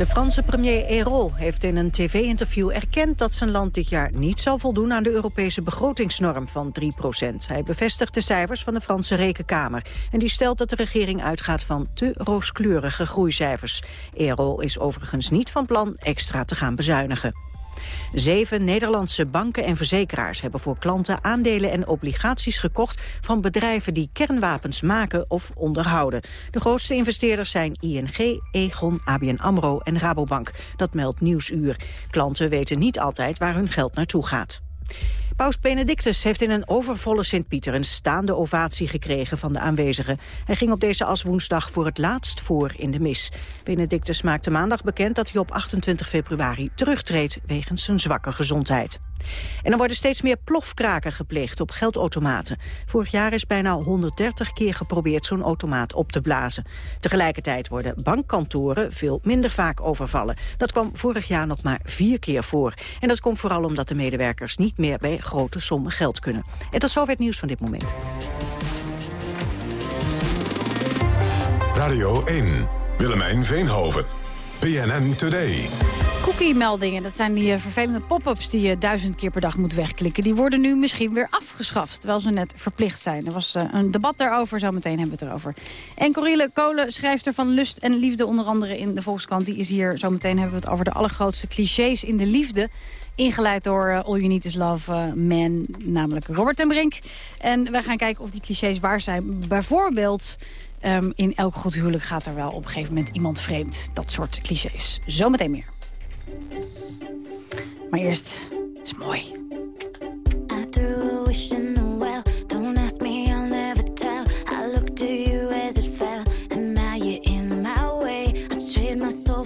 De Franse premier Ayrault heeft in een tv-interview erkend dat zijn land dit jaar niet zal voldoen aan de Europese begrotingsnorm van 3% Hij bevestigt de cijfers van de Franse Rekenkamer. En die stelt dat de regering uitgaat van te rooskleurige groeicijfers. Ayrault is overigens niet van plan extra te gaan bezuinigen. Zeven Nederlandse banken en verzekeraars hebben voor klanten aandelen en obligaties gekocht van bedrijven die kernwapens maken of onderhouden. De grootste investeerders zijn ING, Egon, ABN AMRO en Rabobank. Dat meldt Nieuwsuur. Klanten weten niet altijd waar hun geld naartoe gaat. Paus Benedictus heeft in een overvolle Sint-Pieter een staande ovatie gekregen van de aanwezigen. Hij ging op deze aswoensdag voor het laatst voor in de mis. Benedictus maakte maandag bekend dat hij op 28 februari terugtreedt wegens zijn zwakke gezondheid. En er worden steeds meer plofkraken gepleegd op geldautomaten. Vorig jaar is bijna 130 keer geprobeerd zo'n automaat op te blazen. Tegelijkertijd worden bankkantoren veel minder vaak overvallen. Dat kwam vorig jaar nog maar vier keer voor. En dat komt vooral omdat de medewerkers niet meer bij grote sommen geld kunnen. En dat is zover het nieuws van dit moment. Radio 1, Willemijn Veenhoven, PNN Today. Cookie-meldingen, dat zijn die eh, vervelende pop-ups die je duizend keer per dag moet wegklikken. Die worden nu misschien weer afgeschaft, terwijl ze net verplicht zijn. Er was eh, een debat daarover, zometeen hebben we het erover. En Corille Kolen, schrijfster van Lust en Liefde, onder andere in de Volkskrant. Die is hier, zometeen hebben we het over de allergrootste clichés in de liefde. Ingeleid door eh, All You Need Is Love eh, Man, namelijk Robert ten Brink. En we gaan kijken of die clichés waar zijn. Bijvoorbeeld... ehm, in elk goed huwelijk gaat er wel op een gegeven moment iemand vreemd. Dat soort clichés. Zometeen meer. Maar eerst is mooi. I to you as it fell, and now you're in my way. I my soul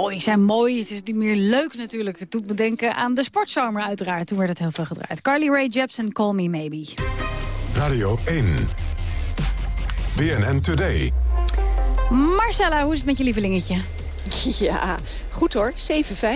mooi, zei mooi. Het is niet meer leuk natuurlijk. Het doet me denken aan de sportzomer uiteraard. Toen werd het heel veel gedraaid. Carly Rae Jepsen, Call Me Maybe. Radio 1. BNN Today. Marcella, hoe is het met je lievelingetje? Ja, goed hoor. 7-5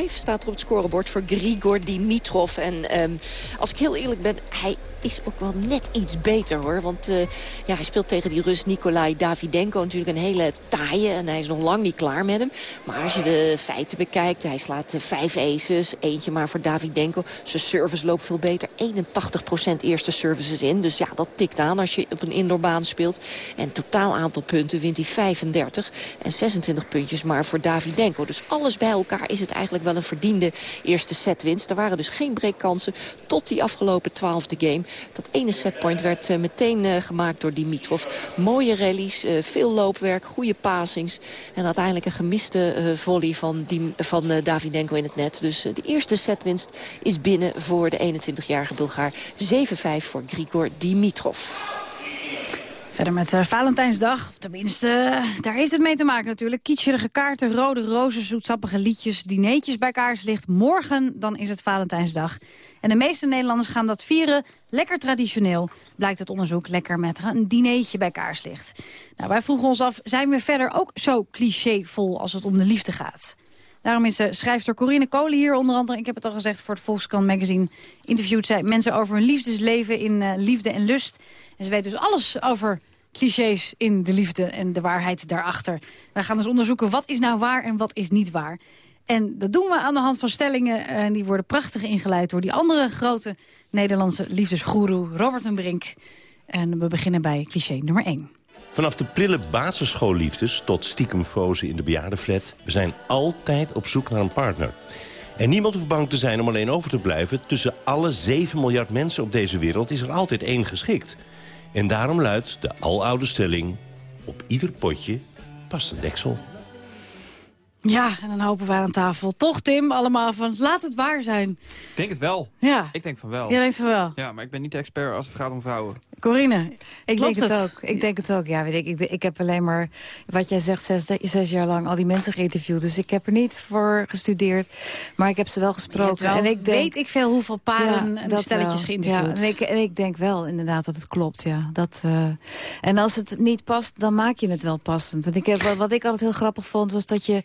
staat er op het scorebord voor Grigor Dimitrov. En ehm, als ik heel eerlijk ben, hij is ook wel net iets beter hoor. Want eh, ja, hij speelt tegen die Rus Nikolai Davidenko natuurlijk een hele taaie. En hij is nog lang niet klaar met hem. Maar als je de feiten bekijkt, hij slaat eh, vijf aces. Eentje maar voor Davidenko. Zijn service loopt veel beter. 81% eerste services in. Dus ja, dat tikt aan als je op een indoorbaan speelt. En totaal aantal punten wint hij 35. En 26 puntjes maar voor Davidenko. Dus alles bij elkaar is het eigenlijk wel een verdiende eerste setwinst. Er waren dus geen breakkansen tot die afgelopen twaalfde game. Dat ene setpoint werd eh, meteen eh, gemaakt door Dimitrov. Mooie rallies, eh, veel loopwerk, goede passings. En uiteindelijk een gemiste volley van, van Davidenko in het net. Dus de eerste setwinst is binnen voor de 21-jarige Bulgaar. 7-5 voor Grigor Dimitrov. Verder met eh, Valentijnsdag. Of tenminste, eh, daar heeft het mee te maken natuurlijk. Kietscherige kaarten, rode rozen, zoetsappige liedjes, dineetjes bij kaarslicht. Morgen dan is het Valentijnsdag. En de meeste Nederlanders gaan dat vieren lekker traditioneel. Blijkt het onderzoek lekker met een dineetje bij kaarslicht. Nou, wij vroegen ons af, zijn we verder ook zo clichévol als het om de liefde gaat? Daarom is de schrijfster Corinne Kolen hier onder andere... ik heb het al gezegd voor het Volkskrant magazine... interviewt zij mensen over hun liefdesleven in eh, liefde en lust. En ze weet dus alles over clichés in de liefde en de waarheid daarachter. Wij gaan dus onderzoeken wat is nou waar en wat is niet waar. En dat doen we aan de hand van stellingen. En die worden prachtig ingeleid door die andere grote Nederlandse liefdesgoeroe Robert en Brink. En we beginnen bij cliché nummer 1. Vanaf de prille basisschoolliefdes tot stiekem fozen in de bejaardenflat... we zijn altijd op zoek naar een partner. En niemand hoeft bang te zijn om alleen over te blijven. Tussen alle 7 miljard mensen op deze wereld is er altijd één geschikt. En daarom luidt de aloude stelling... op ieder potje past een deksel. Ja, en dan hopen wij aan tafel. Toch, Tim, allemaal van laat het waar zijn. Ik denk het wel. Ja. Ik denk van wel. Jij denkt van wel. Ja, maar ik ben niet de expert als het gaat om vrouwen. Corine, Ik denk het, ook. Ik denk het ook. Ja, weet ik, ik, ik heb alleen maar, wat jij zegt, zes, zes jaar lang al die mensen geïnterviewd. Dus ik heb er niet voor gestudeerd. Maar ik heb ze wel gesproken. wel, en ik denk, weet ik veel hoeveel paren en dat stelletjes wel. geïnterviewd. Ja, en, ik, en ik denk wel inderdaad dat het klopt, ja. Dat, eh, en als het niet past, dan maak je het wel passend. Want ik heb, wat, ik altijd heel grappig vond, was dat je...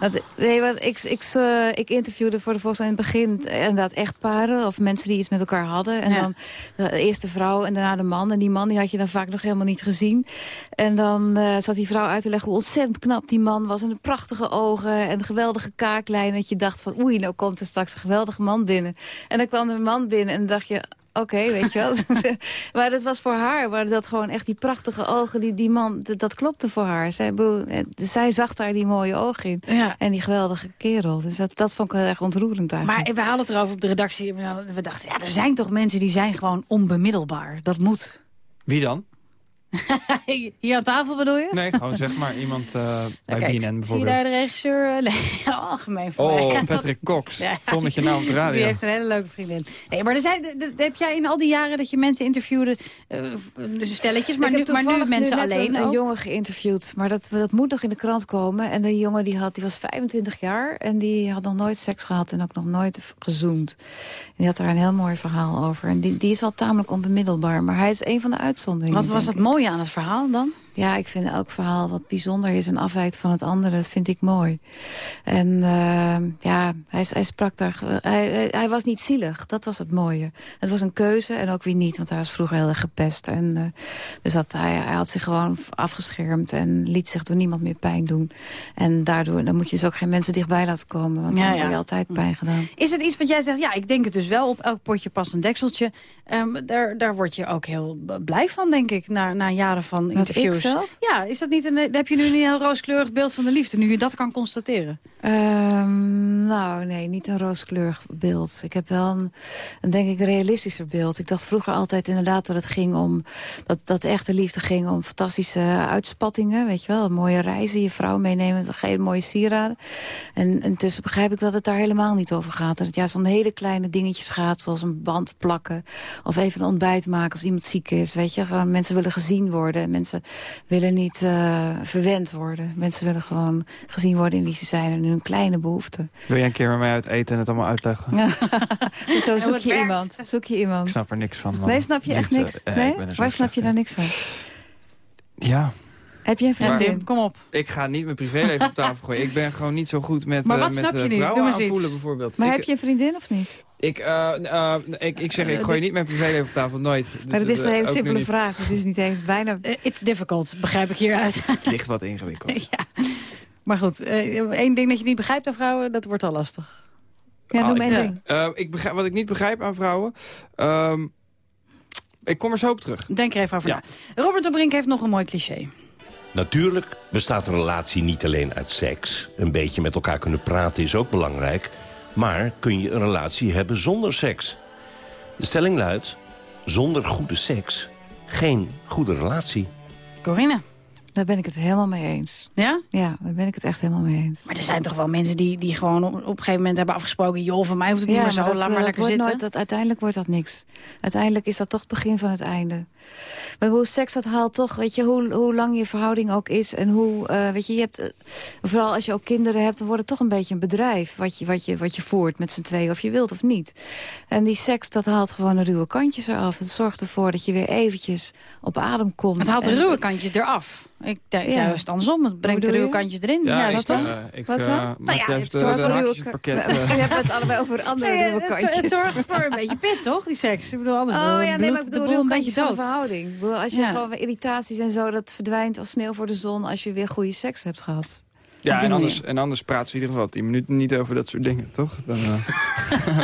Dat, nee, wat, ik, ik, eh, ik interviewde voor de Volkskrant in het begin inderdaad echtparen... of mensen die iets met elkaar hadden. En Ja. dan de eerste vrouw en daarna de man. En die man die had je dan vaak nog helemaal niet gezien. En dan eh, zat die vrouw uit te leggen hoe ontzettend knap die man was. En de prachtige ogen en de geweldige kaaklijn. Dat je dacht van oei, nou komt er straks een geweldige man binnen. En dan kwam er een man binnen en dan dacht je... Oké, weet je wel. maar dat was voor haar, waren dat gewoon echt die prachtige ogen. Die, die man, dat, dat klopte voor haar. Zij, bedoel, eh, zij zag daar die mooie ogen in. Ja. En die geweldige kerel. Dus dat, dat vond ik wel echt ontroerend eigenlijk. Maar we hadden het erover op de redactie. We dachten, ja, er zijn toch mensen die zijn gewoon onbemiddelbaar. Dat moet. Wie dan? Hier aan tafel bedoel je? Nee, gewoon zeg maar iemand uh, bij Kijk, BNN Zie je bijvoorbeeld. daar de regisseur? Nee, algemeen voor Oh, mij. Patrick Cox. Ja. Vol met je naam op de radio. Die heeft een hele leuke vriendin. Nee, maar er zijn, heb jij in al die jaren dat je mensen interviewde, eh, dus stelletjes, maar nu, maar nu mensen alleen een, een ook? jongen geïnterviewd. Maar dat, dat moet nog in de krant komen. En die jongen die, had, die was 25 jaar. En die had nog nooit seks gehad. En ook nog nooit gezoend. En die had daar een heel mooi verhaal over. En die, die is wel tamelijk onbemiddelbaar. Maar hij is een van de uitzonderingen. Wat was denk het mooie aan het verhaal dan? Ja, ik vind elk verhaal wat bijzonder is en afwijkt van het andere. Dat vind ik mooi. En eh, ja, hij, hij sprak daar... Hij, hij- was niet zielig, dat was het mooie. Het was een keuze en ook weer niet, want hij was vroeger heel erg gepest. En, eh, dus dat, hij, hij had zich gewoon afgeschermd en liet zich door niemand meer pijn doen. En daardoor dan moet je dus ook geen mensen dichtbij laten komen. Want Ja, dan ja. word je altijd pijn gedaan. Is het iets wat jij zegt, ja, ik denk het dus wel, op elk potje past een dekseltje. Ehm, daar, daar word je ook heel blij van, denk ik, na, na jaren van interviews. Zelf? Ja, is dat niet een, heb je nu een heel rooskleurig beeld van de liefde, nu je dat kan constateren? Ehm, nou, nee, niet een rooskleurig beeld. Ik heb wel een, een, denk ik, realistischer beeld. Ik dacht vroeger altijd inderdaad dat het ging om... dat, dat echte liefde ging om fantastische uitspattingen, weet je wel. Mooie reizen, je vrouw meenemen, hele mooie sieraden. En intussen begrijp ik wel dat het daar helemaal niet over gaat. Dat het juist om hele kleine dingetjes gaat, zoals een band plakken... of even een ontbijt maken als iemand ziek is, weet je. Gewoon, mensen willen gezien worden. Mensen willen niet eh, verwend worden. Mensen willen gewoon gezien worden in wie ze zijn en hun kleine behoeften. Wil jij een keer met mij uit eten en het allemaal uitleggen? Zo zoek je werkt. iemand. Zoek je iemand. Ik snap er niks van. man. Nee, snap je echt niks? Eh, Nee? er zo Waar snap je in. daar niks van? Ja. Heb je een vriendin? Kom op. Ik ga niet mijn privéleven op tafel gooien. Ik ben gewoon niet zo goed met, Maar eh, wat met snap je eh, niet? Doe maar aanvoelen bijvoorbeeld. Maar ik, heb je een vriendin of niet? Ik, eh, eh, ik, ik zeg, ik gooi niet mijn privéleven op tafel, nooit. Dus Maar dat is eh, een hele simpele vraag. Het is niet eens bijna... Eh, it's difficult, begrijp ik hieruit. Het ligt wat ingewikkeld. ja. Maar goed, eh, één ding dat je niet begrijpt aan vrouwen, dat wordt al lastig. Ja, noem Ah, één ding. eh, ik begrijp, wat ik niet begrijp aan vrouwen... ehm, ik kom er zo op terug. Denk er even over Ja. na. Robert de Brink heeft nog een mooi cliché. Natuurlijk bestaat een relatie niet alleen uit seks. Een beetje met elkaar kunnen praten is ook belangrijk. Maar kun je een relatie hebben zonder seks? De stelling luidt, zonder goede seks geen goede relatie. Corinne. Daar ben ik het helemaal mee eens. Ja? Ja, daar ben ik het echt helemaal mee eens. Maar er zijn toch wel mensen die, die gewoon op, op een gegeven moment hebben afgesproken... joh, voor mij hoeft het niet meer zo, dat, laat eh, maar lekker zitten. Nooit, dat, uiteindelijk wordt dat niks. Uiteindelijk is dat toch het begin van het einde. Maar hoe seks dat haalt toch, weet je, hoe, hoe lang je verhouding ook is... en hoe, eh, weet je, je hebt, eh, vooral als je ook kinderen hebt... dan wordt het toch een beetje een bedrijf wat je, wat je, wat je voert met z'n tweeën, of je wilt of niet. En die seks, dat haalt gewoon de ruwe kantjes eraf. Het zorgt ervoor dat je weer eventjes op adem komt. Het haalt de ruwe kantjes eraf. Ik denk Ja. juist andersom. Het brengt de ruwe je? kantjes erin. Ja, dat toch? eh, ik Wat eh, dan? maak Nou ja, juist het de, zorgt de voor ruwe- in het pakket. Misschien eh. hebben we het allebei over andere Nee, ruwe kantjes. het zorgt voor een beetje pit, toch? Die seks. Ik bedoel, anders Oh eh, ja, nee, maar ik de bedoel boel ruwe een beetje van de dood. verhouding. Ik bedoel, als je Ja. gewoon irritaties en zo, dat verdwijnt als sneeuw voor de zon als je weer goede seks hebt gehad. Ja, en anders, en anders praten ze in ieder geval tien minuten niet over dat soort dingen, toch? Dan, eh,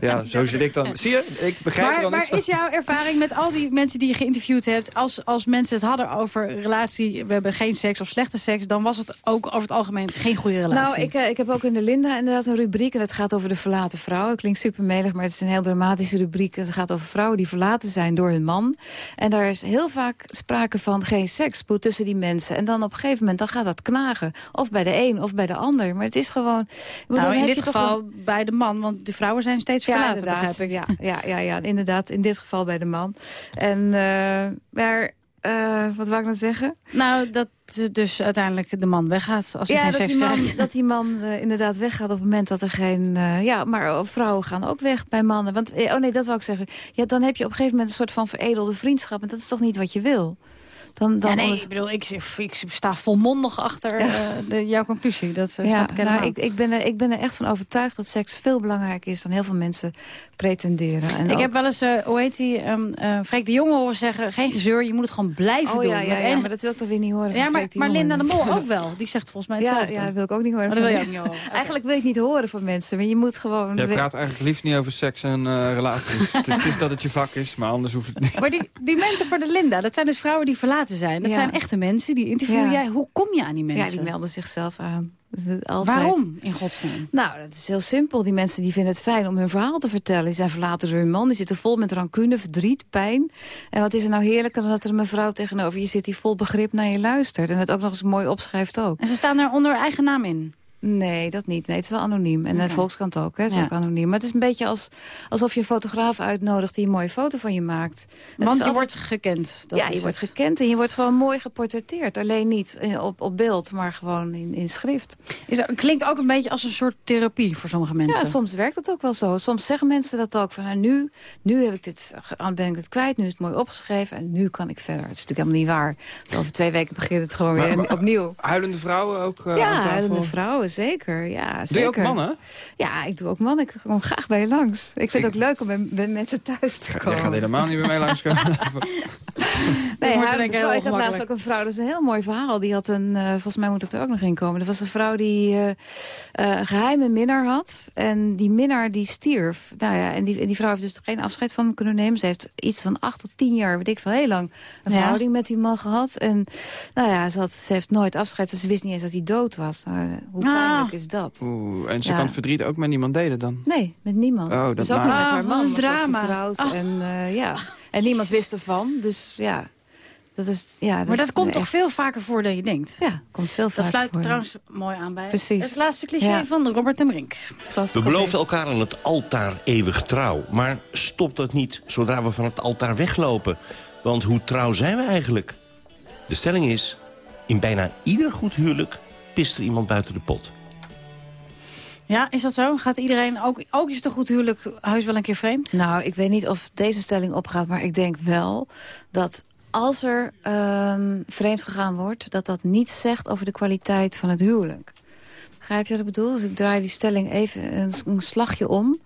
ja, zo zit ik dan. Zie je, ik begrijp er Maar, al niks maar van. is jouw ervaring met al die mensen die je geïnterviewd hebt... Als, als mensen het hadden over relatie, we hebben geen seks of slechte seks... dan was het ook over het algemeen geen goede relatie. Nou, ik, eh, ik heb ook in de Linda inderdaad een rubriek... en dat gaat over de verlaten vrouwen. Klinkt super melig, maar het is een heel dramatische rubriek. Het gaat over vrouwen die verlaten zijn door hun man. En daar is heel vaak sprake van geen seks tussen die mensen. En dan op een gegeven moment dan gaat dat knagen. Of bij de een of bij de ander. Maar het is gewoon... bedoel, nou, in dit geval wel- bij de man, want de vrouwen zijn steeds Ja, verlaten, begrijp ik. Ja, ja, ja, ja, inderdaad. In dit geval bij de man. En, eh, maar, eh, wat wou ik nou zeggen? Nou, dat eh, dus uiteindelijk de man weggaat als hij ja, geen seks die man, krijgt. dat die man inderdaad weggaat op het moment dat er geen... ja, maar oh, vrouwen gaan ook weg bij mannen. Want, oh nee, dat wou ik zeggen. Ja, dan heb je op een gegeven moment een soort van veredelde vriendschap. En dat is toch niet wat je wil? Dan, dan Ja, nee, ik bedoel, ik, ik sta volmondig achter eh, de, jouw conclusie. Dat eh, Ja, snap ik helemaal. nou, ik, ik, ben er, ik ben er echt van overtuigd dat seks veel belangrijker is dan heel veel mensen pretenderen. En Ik ook- heb wel eens, eh, hoe heet die, ehm eh, Freek de Jonge horen zeggen... geen gezeur, je moet het gewoon blijven Oh doen. ja, ja, ja, enige- maar dat wil ik toch weer niet horen. Ja, maar, maar. Linda de Mol ook wel. Die zegt volgens mij Ja, hetzelfde. ja, dat wil ik ook niet horen. Maar dat van wil je ook niet horen. Eigenlijk wil ik niet horen van mensen. Maar je moet gewoon... Jij praat eigenlijk liefst niet over seks en eh, relaties. het, is, het is dat het je vak is, maar anders hoeft het niet. Maar die, die mensen voor de Linda, dat zijn dus vrouwen die verlaten zijn. Dat Ja. zijn echte mensen, die interview Ja. jij. Hoe kom je aan die mensen? Ja, die melden zichzelf aan. Altijd. Waarom, in godsnaam? Nou, dat is heel simpel. Die mensen die vinden het fijn om hun verhaal te vertellen. Die zijn verlaten door hun man. Die zitten vol met rancune, verdriet, pijn. En wat is er nou heerlijker dan dat er een mevrouw tegenover je zit... die vol begrip naar je luistert. En het ook nog eens mooi opschrijft ook. En ze staan daar onder eigen naam in? Nee, dat niet. Nee, het is wel anoniem. En de Volkskrant ook, hè. Het is Ja. ook anoniem. Maar het is een beetje als, alsof je een fotograaf uitnodigt... die een mooie foto van je maakt. Want je altijd- wordt gekend. Dat ja, is je wordt gekend en je wordt gewoon mooi geportretteerd. Alleen niet eh, op, op beeld, maar gewoon in, in schrift. Is klinkt ook een beetje als een soort therapie voor sommige mensen. Ja, soms werkt het ook wel zo. Soms zeggen mensen dat ook. Van, nou, nu, nu heb ik dit, ge- ben ik het kwijt, nu is het mooi opgeschreven... en nu kan ik verder. Het is natuurlijk helemaal niet waar. Over twee weken begint het gewoon Maar- weer maar- opnieuw. Huilende vrouwen ook eh, ja, huilende vrouwen, zeker. Ja, Doe je zeker. ook mannen? Ja, ik doe ook mannen. Ik kom graag bij je langs. Ik vind het ook leuk om bij, bij mensen thuis te komen. Jij gaat helemaal niet bij mij langskomen. Nee, wordt haar, ik had laatst ook een vrouw, dat is een heel mooi verhaal. Die had een, eh, volgens mij moet het er ook nog in komen. Er was een vrouw die eh, eh, een geheime minnaar had. En die minnaar die stierf. Nou ja, en die, en die vrouw heeft dus geen afscheid van hem kunnen nemen. Ze heeft iets van acht tot tien jaar, weet ik veel, heel lang een Ja. verhouding met die man gehad. En nou ja, ze, had, ze heeft nooit afscheid, dus ze wist niet eens dat hij dood was. Nou, hoe Ah. Pijnlijk is dat? Oeh, en ze Ja. kan verdriet ook met niemand delen dan? Nee, met niemand. Oh, dat dus ook met Ah, haar man. wat een drama. getrouwd Ah. En, eh, ja. en niemand wist ervan. Dus ja, dat is... Ja, Maar dat is komt toch veel vaker voor dan je denkt? Ja, komt veel vaker Dat sluit voor. trouwens mooi aan bij Precies. het laatste cliché Ja. van Robert en Brink. We beloven elkaar aan het altaar eeuwig trouw. Maar stopt dat niet zodra we van het altaar weglopen? Want hoe trouw zijn we eigenlijk? De stelling is, in bijna ieder goed huwelijk pist er iemand buiten de pot. Ja, is dat zo? Gaat iedereen, ook, ook is het een goed huwelijk, huis wel een keer vreemd? Nou, ik weet niet of deze stelling opgaat, maar ik denk wel dat als er ehm, vreemd gegaan wordt... dat dat niets zegt over de kwaliteit van het huwelijk. Begrijp je wat ik bedoel? Dus ik draai die stelling even een, een slagje om.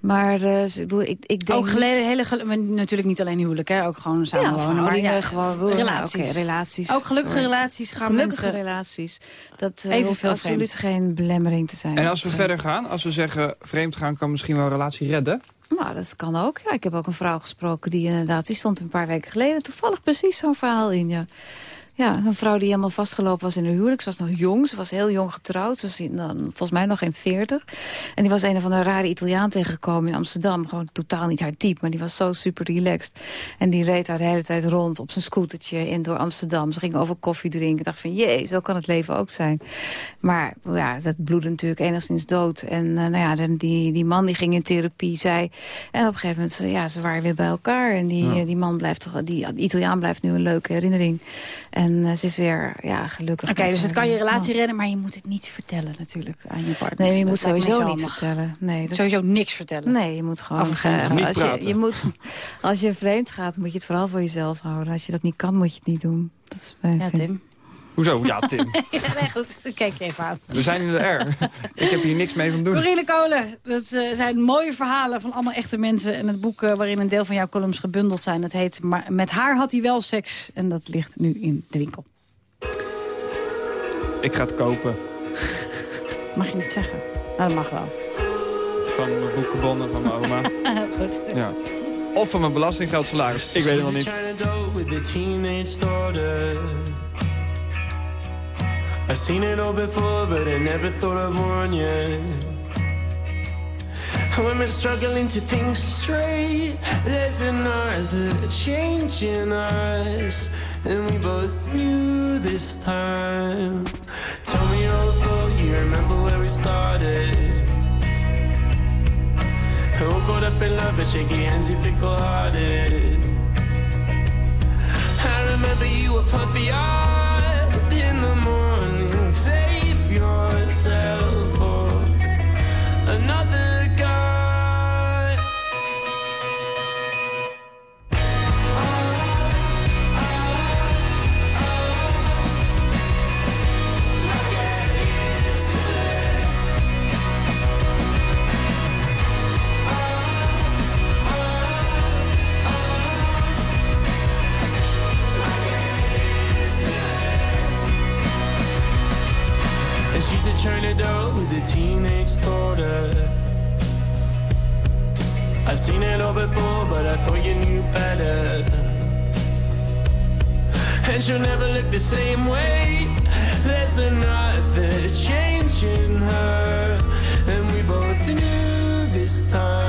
Maar eh, ik, ik, denk Ook geleden, hele, natuurlijk niet alleen huwelijk, hè? ook gewoon samenwonen. maar ja, gewoon relaties. Oké, relaties. Ook gelukkige Sorry. relaties gaan Gelukkige mensen... relaties. Dat uh, hoeft absoluut geen belemmering te zijn. En als we verder gaan, als we zeggen vreemd gaan kan misschien wel een relatie redden. Nou, dat kan ook. Ja, ik heb ook een vrouw gesproken die inderdaad... die stond een paar weken geleden toevallig precies zo'n verhaal in. Ja. Ja, een vrouw die helemaal vastgelopen was in haar huwelijk. Ze was nog jong, ze was heel jong getrouwd. Ze was dan, volgens mij nog geen veertig. En die was een of andere rare Italiaan tegengekomen in Amsterdam. Gewoon totaal niet haar type, maar die was zo super relaxed. En die reed haar de hele tijd rond op zijn scootertje in door Amsterdam. Ze ging over koffie drinken. Ik dacht van, jee, zo kan het leven ook zijn. Maar ja, dat bloedde natuurlijk enigszins dood. En eh, nou ja, dan die, die man die ging in therapie, zei... En op een gegeven moment, ze- ja, ze waren weer bij elkaar. En die, Ja. eh, die man blijft toch, die Italiaan blijft nu een leuke herinnering. En eh, ze is weer, ja, gelukkig. Oké, dus het kan je relatie man. redden, maar je moet het niet vertellen natuurlijk aan je partner. Nee, je Dat moet sowieso niet vertellen. Nee, dat Sowieso niks vertellen. Nee, je moet gewoon... Niet als, je, praten. je moet, als je vreemd gaat, moet je het vooral voor jezelf houden. Als je dat niet kan, moet je het niet doen. Dat is, Ja, vind- Tim. Hoezo? Ja, Tim. ja, nee, goed. Kijk je even aan. We zijn in de R. Ik heb hier niks mee van doen. Corine Kolen, dat eh, zijn mooie verhalen van allemaal echte mensen. En het boek eh, waarin een deel van jouw columns gebundeld zijn... dat heet maar Met haar had hij wel seks. En dat ligt nu in de winkel. Ik ga het kopen. Mag je niet zeggen. Nou, dat mag wel. Van mijn boekenbonnen van mijn oma. Goed. Ja. Of van mijn belastinggeld salaris. Ik weet het nog niet. I've seen it all before, but I never thought I'd warn you. When we're struggling to think straight, there's another change in us, and we both knew this time. Tell me all full, you remember where we started. All caught up in love, but shaky hands, you fickle-hearted. I remember you were puffy eyed in the morning. A teenage daughter. I've seen it all before, but I thought you knew better. And she'll never look the same way. There's another change in her, and we both knew this time.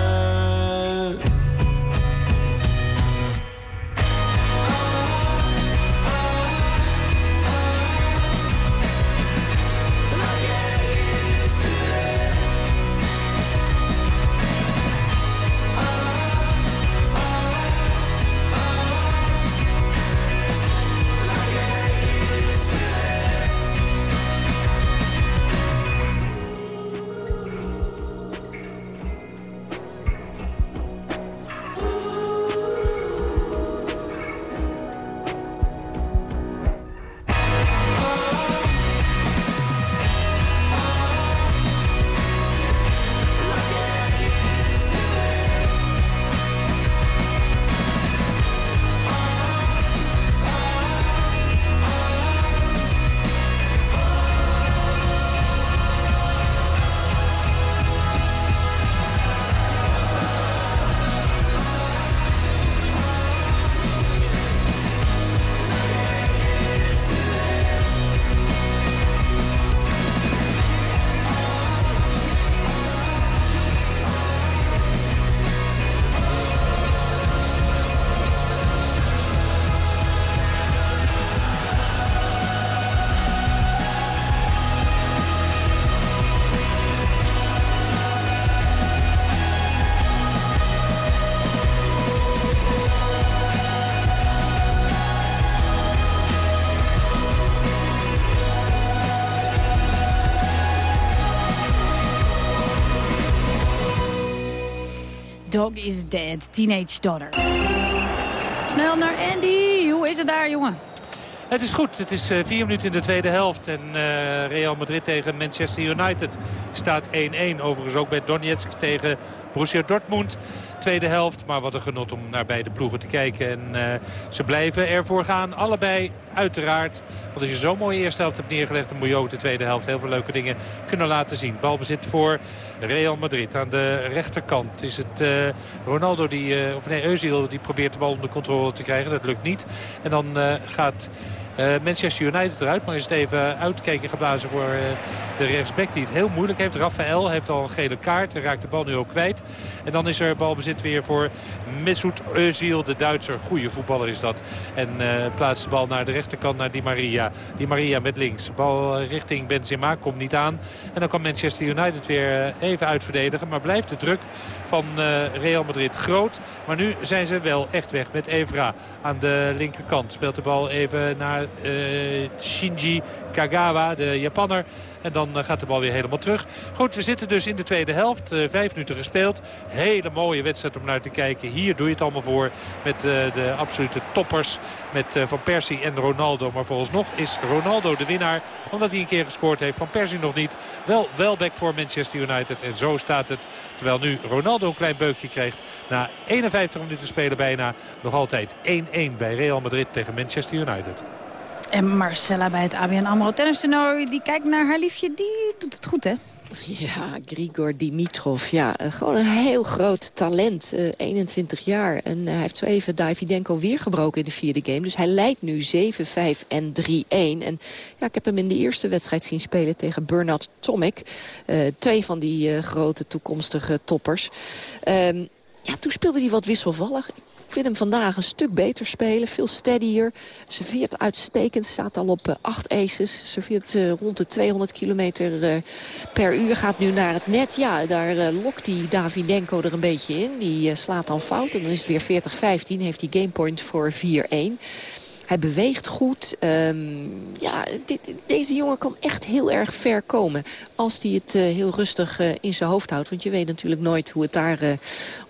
Dog is dead, teenage daughter. Snel naar Andy. Hoe is het daar, jongen? Het is goed. Het is eh, vier minuten in de tweede helft. En eh, Real Madrid tegen Manchester United staat 1-1. Overigens ook bij Donetsk tegen Borussia Dortmund. Tweede helft, maar wat een genot om naar beide ploegen te kijken. En eh, ze blijven ervoor gaan. Allebei uiteraard. Want als je zo'n mooie eerste helft hebt neergelegd... dan moet je ook de tweede helft heel veel leuke dingen kunnen laten zien. Balbezit voor Real Madrid. Aan de rechterkant is het uh, Ronaldo, die, uh, of nee, Özil, die probeert de bal onder controle te krijgen. Dat lukt niet. En dan gaat... Uh, Manchester United eruit, maar is het even uitkijken geblazen voor uh, de rechtsback die het heel moeilijk heeft. Rafael heeft al een gele kaart en raakt de bal nu ook kwijt. En dan is er balbezit weer voor Mesut Özil, de Duitser. Goede voetballer is dat. En uh, plaatst de bal naar de rechterkant, naar Di Maria. Di Maria met links. Bal richting Benzema, komt niet aan. En dan kan Manchester United weer even uitverdedigen. Maar blijft de druk van Real Madrid groot. Maar nu zijn ze wel echt weg met Evra aan de linkerkant. Speelt de bal even naar Shinji Kagawa, de Japanner. En dan uh, gaat de bal weer helemaal terug. Goed, we zitten dus in de tweede helft. Uh, vijf minuten gespeeld. Hele mooie wedstrijd om naar te kijken. Hier doe je het allemaal voor met de absolute toppers. Met Van Persie en Ronaldo. Maar vooralsnog is Ronaldo de winnaar. Omdat hij een keer gescoord heeft. Van Persie nog niet. Wel Welbeck voor Manchester United. En zo staat het. Terwijl nu Ronaldo een klein beukje krijgt. Na 51 minuten spelen bijna. Nog altijd 1-1 bij Real Madrid tegen Manchester United. En Marcella bij het ABN AMRO tennistoernooi, die kijkt naar haar liefje, die doet het goed, hè? Ja, Grigor Dimitrov. Ja, uh, gewoon een heel groot talent. Uh, 21 jaar. En uh, hij heeft zo even Davidenko weer gebroken in de vierde game. Dus hij leidt nu 7-5 en 3-1. En ja, ik heb hem in de eerste wedstrijd zien spelen tegen Bernard Tomic. twee van die grote toekomstige toppers. Ja, toen speelde hij wat wisselvallig. Ik vind hem vandaag een stuk beter spelen. Veel steadier. Serveert uitstekend. Staat al op uh, acht aces. Serveert uh, rond de 200 kilometer uh, per uur. Gaat nu naar het net. Ja, daar lokt die Davidenko er een beetje in. Die slaat dan fout. En dan is het weer 40-15. Heeft hij gamepoint voor 4-1. Hij beweegt goed. Um, ja, dit, deze jongen kan echt heel erg ver komen. Als hij het uh, heel rustig uh, in zijn hoofd houdt. Want je weet natuurlijk nooit hoe het daar uh,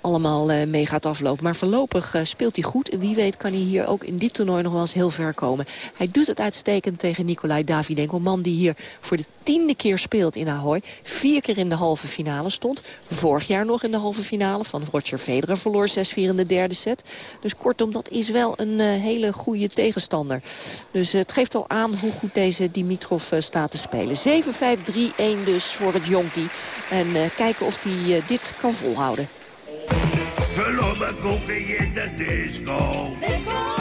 allemaal mee gaat aflopen. Maar voorlopig speelt hij goed. En wie weet kan hij hier ook in dit toernooi nog wel eens heel ver komen. Hij doet het uitstekend tegen Nicolai Davidenko. Man die hier voor de tiende keer speelt in Ahoy. Vier keer in de halve finale stond. Vorig jaar nog in de halve finale van Roger Federer verloor 6-4 in de derde set. Dus kortom, dat is wel een hele goede tegen tegenstander. Dus het geeft al aan hoe goed deze Dimitrov eh, staat te spelen. 7-5-3-1 dus voor het jonkie. En eh, kijken of hij eh, dit kan volhouden. Een koekje in de disco. Vul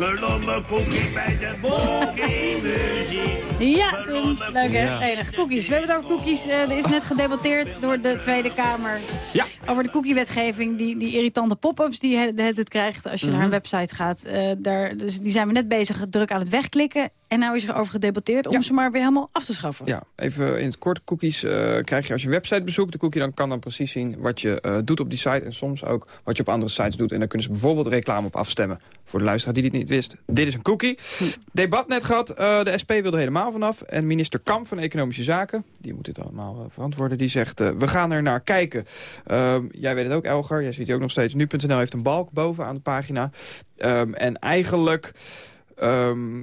op een koekje bij de boogie-muziek. Ja, Tim. Leuk hè? Ja. Enig. Cookies. We hebben het over cookies. Eh, er is net gedebatteerd door de Tweede Kamer. Ja. Over de cookiewetgeving. Die, die irritante pop-ups die hele tijd krijgt als je naar een Mhm. website gaat. Eh, daar, dus die zijn we net bezig druk aan het wegklikken. En nou is er over gedebatteerd om ze maar weer helemaal af te schaffen. Ja, even in het kort. Cookies eh, krijg je als je een website bezoekt. De cookie dan kan dan precies zien wat je eh, doet op die site. En soms ook wat je op andere sites doet. En daar kunnen ze bijvoorbeeld reclame op afstemmen. Voor de luisteraar die dit niet wist. Dit is een cookie. Debat net gehad. Eh, de SP wil er helemaal vanaf. En minister Kamp van Economische Zaken. Die moet dit allemaal verantwoorden. Die zegt, we gaan er naar kijken. Ehm, jij weet het ook, Elger. Jij ziet die ook nog steeds. Nu.nl heeft een balk boven aan de pagina. Ehm, en eigenlijk... ehm,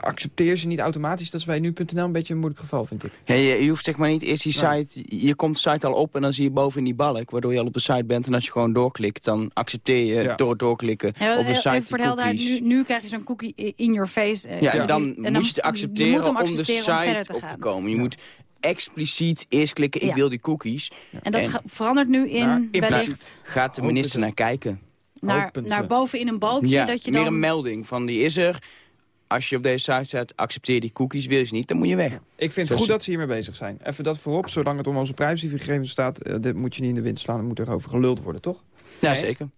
accepteer ze niet automatisch. Dat is bij nu.nl een beetje een moeilijk geval, vind ik. Ja, je, je hoeft zeg maar niet eerst die site... Je komt de site al op en dan zie je boven in die balk... waardoor je al op de site bent. En als je gewoon doorklikt, dan accepteer je Ja. door het doorklikken Ja, op de even site voor de helderheid, nu, nu krijg je zo'n cookie in your face. eh, Ja, en en dan moet je het accepteren je om de om site te op te komen. Je moet expliciet eerst klikken, ik Ja. wil die cookies. En dat ga- verandert nu in Naar- wellicht Gaat de minister naar kijken. naar, naar boven in een balkje. Ja, dat je meer dan... een melding van die is er. Als je op deze site staat, accepteer die cookies, wil je ze niet, dan moet je weg. Ik vind het goed dat ze hiermee bezig zijn. Even dat voorop, zolang het om onze privacygegevens staat... eh, dit moet je niet in de wind slaan, dan moet er over geluld worden, toch? Ja, Nee? zeker.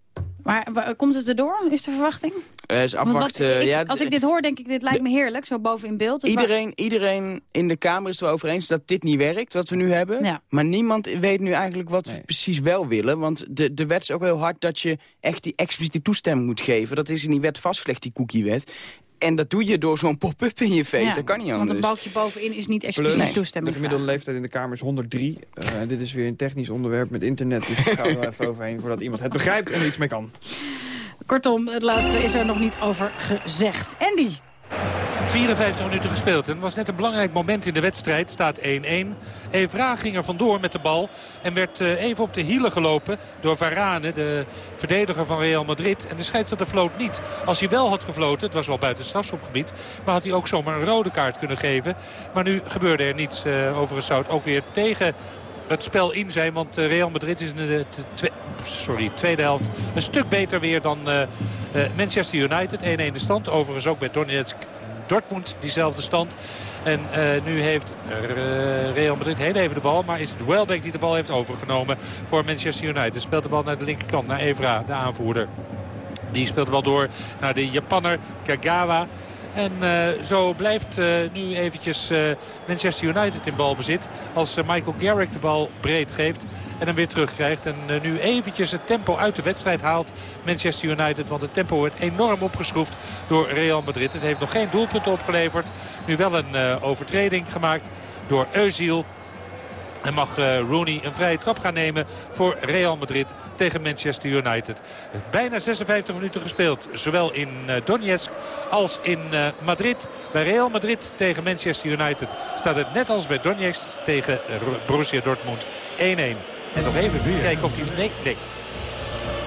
Maar wa- komt het erdoor, is de verwachting? Eh, is wat- afwachten. ik- ja, als ik dit hoor, denk ik, dit lijkt me heerlijk, zo boven in beeld. Dus waar- Iedereen, iedereen in de Kamer is erover eens dat dit niet werkt, wat we nu hebben. Ja. Maar niemand weet nu eigenlijk wat we precies wel willen. Want de, de wet is ook heel hard dat je echt die expliciete toestemming moet geven. Dat is in die wet vastgelegd, die cookiewet. En dat doe je door zo'n pop-up in je face. Ja, dat kan niet Want anders. een balkje bovenin is niet Plus, expliciet toestemming de gemiddelde leeftijd in de Kamer is 103. Eh, dit is weer een technisch onderwerp met internet. Dus ik ga er wel even overheen voordat iemand het begrijpt en er iets mee kan. Kortom, het laatste is er nog niet over gezegd. Andy, 54 minuten gespeeld. En het was net een belangrijk moment in de wedstrijd. Staat 1-1. Evra ging er vandoor met de bal. En werd eh, even op de hielen gelopen door Varane, de verdediger van Real Madrid. En de scheidsrechter floot niet. Als hij wel had gefloten, het was wel buiten strafschopgebied... maar had hij ook zomaar een rode kaart kunnen geven. Maar nu gebeurde er niets. Uh, overigens zou het ook weer tegen het spel in zijn. Want eh, Real Madrid is in de sorry, tweede helft een stuk beter weer dan uh, uh, Manchester United. 1-1 de stand. Overigens ook bij Donetsk Dortmund diezelfde stand. En nu heeft Real Madrid heel even de bal. Maar is het Welbeck die de bal heeft overgenomen voor Manchester United. Speelt de bal naar de linkerkant, naar Evra, de aanvoerder. Die speelt de bal door naar de Japanner Kagawa. En uh, zo blijft uh, nu eventjes uh, Manchester United in balbezit. Als Michael Garrick de bal breed geeft en hem weer terugkrijgt. En nu eventjes het tempo uit de wedstrijd haalt Manchester United. Want het tempo wordt enorm opgeschroefd door Real Madrid. Het heeft nog geen doelpunten opgeleverd. Nu wel een overtreding gemaakt door Özil. En mag uh, Rooney een vrije trap gaan nemen voor Real Madrid tegen Manchester United. Bijna 56 minuten gespeeld. Zowel in uh, Donetsk als in uh, Madrid. Bij Real Madrid tegen Manchester United staat het net als bij Donetsk tegen Borussia Dortmund 1-1. En nog even kijken of die... Nee, nee.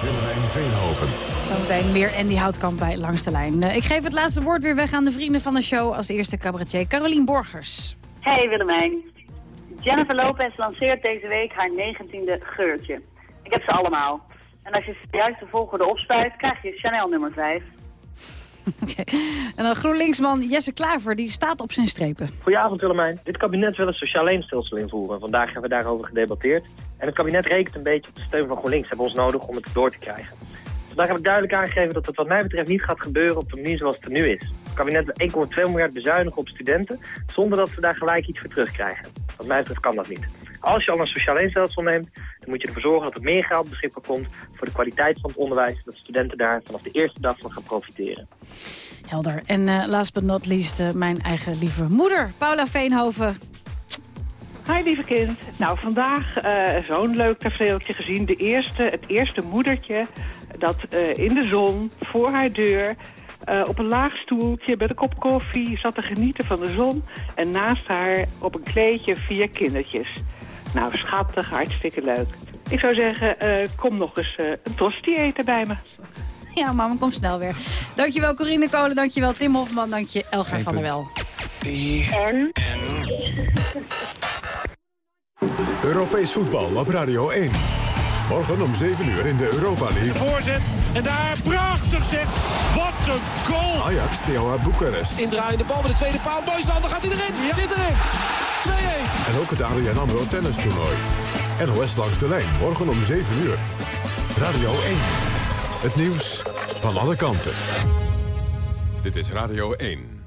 Willemijn Veenhoven. Zometeen meer Andy Houtkamp bij Langs de Lijn. ik geef het laatste woord weer weg aan de vrienden van de show. Als eerste cabaretier Carolien Borgers. Hey Willemijn. Jennifer Lopez lanceert deze week haar 19e geurtje. Ik heb ze allemaal. En als je de juiste volgorde opspuit, krijg je Chanel nummer 5. Oké. Okay. En dan GroenLinksman Jesse Klaver, die staat op zijn strepen. Goedenavond Willemijn. Dit kabinet wil een sociaal leenstelsel invoeren. Vandaag hebben we daarover gedebatteerd. En het kabinet rekent een beetje op de steun van GroenLinks. Hebben ons nodig om het door te krijgen. Vandaag heb ik duidelijk aangegeven dat het wat mij betreft niet gaat gebeuren op de manier zoals het er nu is. Het kabinet wil 1,2 miljard bezuinigen op studenten, zonder dat ze daar gelijk iets voor terugkrijgen. Wat mij betreft kan dat niet. Als je al een sociaal leenstelsel neemt, dan moet je ervoor zorgen dat er meer geld beschikbaar komt voor de kwaliteit van het onderwijs. Dat studenten daar vanaf de eerste dag van gaan profiteren. Helder. En uh, last but not least, uh, mijn eigen lieve moeder, Paula Veenhoven. Hi lieve kind. Nou, vandaag uh, zo'n leuk tafereeltje gezien. De eerste, het eerste moedertje dat uh, in de zon voor haar deur... Uh, op een laag stoeltje met een kop koffie zat te genieten van de zon. En naast haar op een kleedje vier kindertjes. Nou, schattig, hartstikke leuk. Ik zou zeggen, uh, kom nog eens uh, een tosti eten bij me. Ja, mama, kom snel weer. Dankjewel Corine Kolen, dankjewel Tim Hofman, dank je Elga van der Wel. En? Europees voetbal op Radio 1. Morgen om 7 uur in de Europa League. Voorzet en daar prachtig zeg. Wat een goal. Ajax Steaua Boekarest. Indraaiende bal bij de tweede paal. Mooi dan gaat hij erin. Zit erin. 2-1. En ook het ABN AMRO tennistoernooi. NOS langs de lijn, morgen om 7 uur. Radio 1. Het nieuws van alle kanten. Dit is Radio 1.